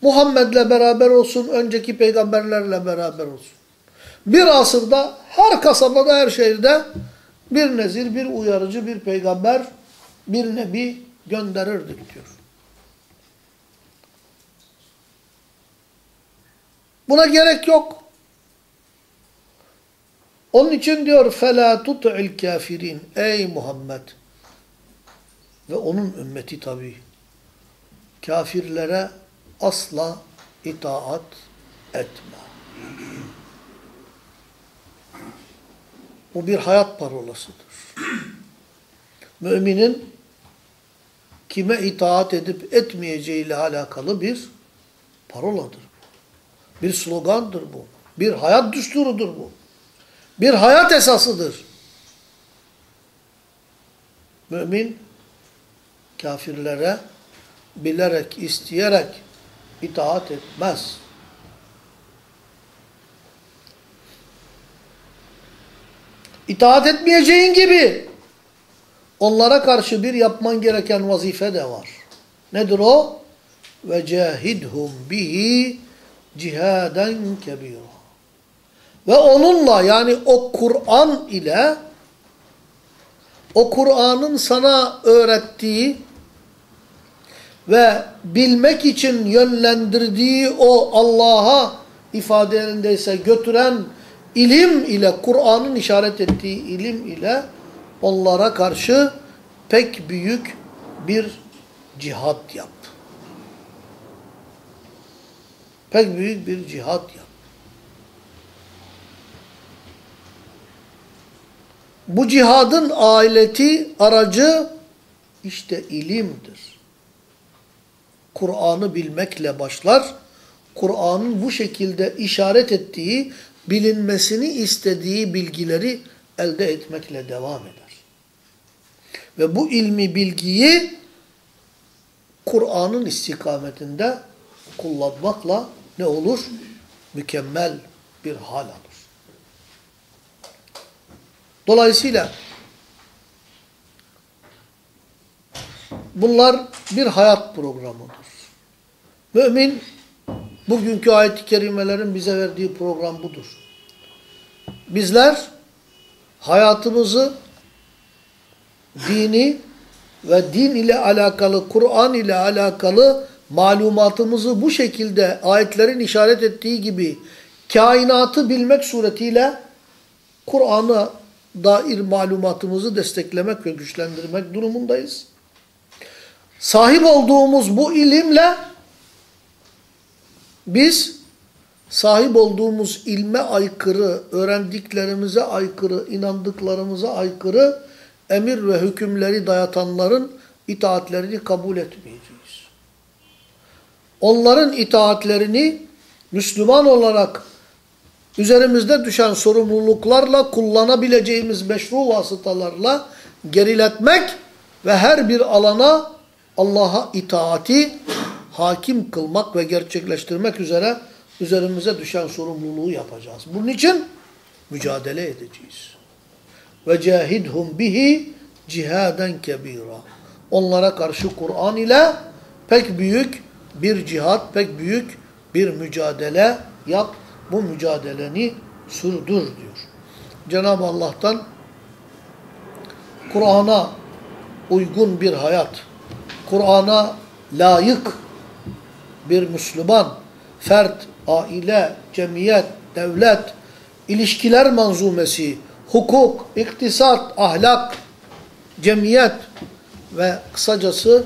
Muhammed'le beraber olsun, önceki peygamberlerle beraber olsun. Bir asırda her kasabada, her şehirde bir nezir, bir uyarıcı, bir peygamber, bir nebi gönderirdik diyor. Buna gerek yok. Onun için diyor فَلَا تُطْعِ الْكَافِرِينَ Ey Muhammed ve onun ümmeti tabi kafirlere asla itaat etme. Bu bir hayat parolasıdır. Müminin kime itaat edip etmeyeceği ile alakalı bir paroladır. Bir slogandır bu. Bir hayat düsturudur bu. Bir hayat esasıdır. Mümin kafirlere bilerek, isteyerek itaat etmez. İtaat etmeyeceğin gibi onlara karşı bir yapman gereken vazife de var. Nedir o? Ve cahidhum bihi cihaden kebira. Ve onunla yani o Kur'an ile o Kur'an'ın sana öğrettiği ve bilmek için yönlendirdiği o Allah'a ifadelerindeyse götüren ilim ile Kur'an'ın işaret ettiği ilim ile onlara karşı pek büyük bir cihat yap. Pek büyük bir cihat yap. Bu cihadın aleti, aracı işte ilimdir. Kur'an'ı bilmekle başlar. Kur'an'ın bu şekilde işaret ettiği, bilinmesini istediği bilgileri elde etmekle devam eder. Ve bu ilmi bilgiyi Kur'an'ın istikametinde kullanmakla ne olur? Mükemmel bir hal alır. Dolayısıyla bunlar bir hayat programıdır. Mümin bugünkü ayet-i kerimelerin bize verdiği program budur. Bizler hayatımızı dini ve din ile alakalı, Kur'an ile alakalı malumatımızı bu şekilde ayetlerin işaret ettiği gibi kainatı bilmek suretiyle Kur'an'a dair malumatımızı desteklemek ve güçlendirmek durumundayız. Sahip olduğumuz bu ilimle Biz sahip olduğumuz ilme aykırı, öğrendiklerimize aykırı, inandıklarımıza aykırı emir ve hükümleri dayatanların itaatlerini kabul etmeyeceğiz. Onların itaatlerini Müslüman olarak üzerimizde düşen sorumluluklarla kullanabileceğimiz meşru vasıtalarla geriletmek ve her bir alana Allah'a itaati hakim kılmak ve gerçekleştirmek üzere üzerimize düşen sorumluluğu yapacağız. Bunun için mücadele edeceğiz. Ve cahidhum bihi cihaden kebira. Onlara karşı Kur'an ile pek büyük bir cihat, pek büyük bir mücadele yap. Bu mücadeleni sürdür diyor. Cenab-ı Allah'tan Kur'an'a uygun bir hayat, Kur'an'a layık bir Müslüman, fert, aile, cemiyet, devlet, ilişkiler manzumesi, hukuk, iktisat, ahlak, cemiyet ve kısacası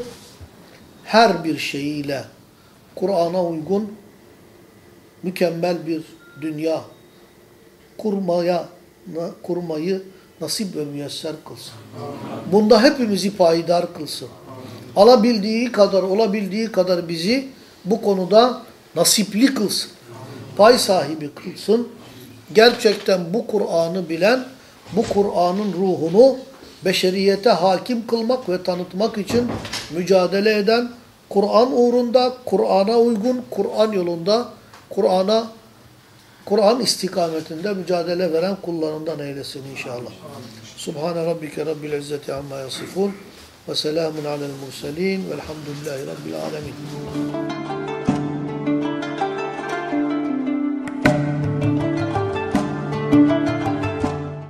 her bir şeyiyle Kur'an'a uygun mükemmel bir dünya kurmaya kurmayı nasip ve müyesser kılsın. Bunda hepimizi payidar kılsın. Alabildiği kadar, olabildiği kadar bizi bu konuda nasipli kılsın. Pay sahibi kılsın. Gerçekten bu Kur'an'ı bilen, bu Kur'an'ın ruhunu beşeriyete hakim kılmak ve tanıtmak için mücadele eden, Kur'an uğrunda, Kur'an'a uygun, Kur'an yolunda, Kur'an'a Kur'an istikametinde mücadele veren kullarından eylesin inşallah. Subhane rabbike rabbil izzeti amma yasifun وسلام على المرسلين والحمد لله رب العالمين.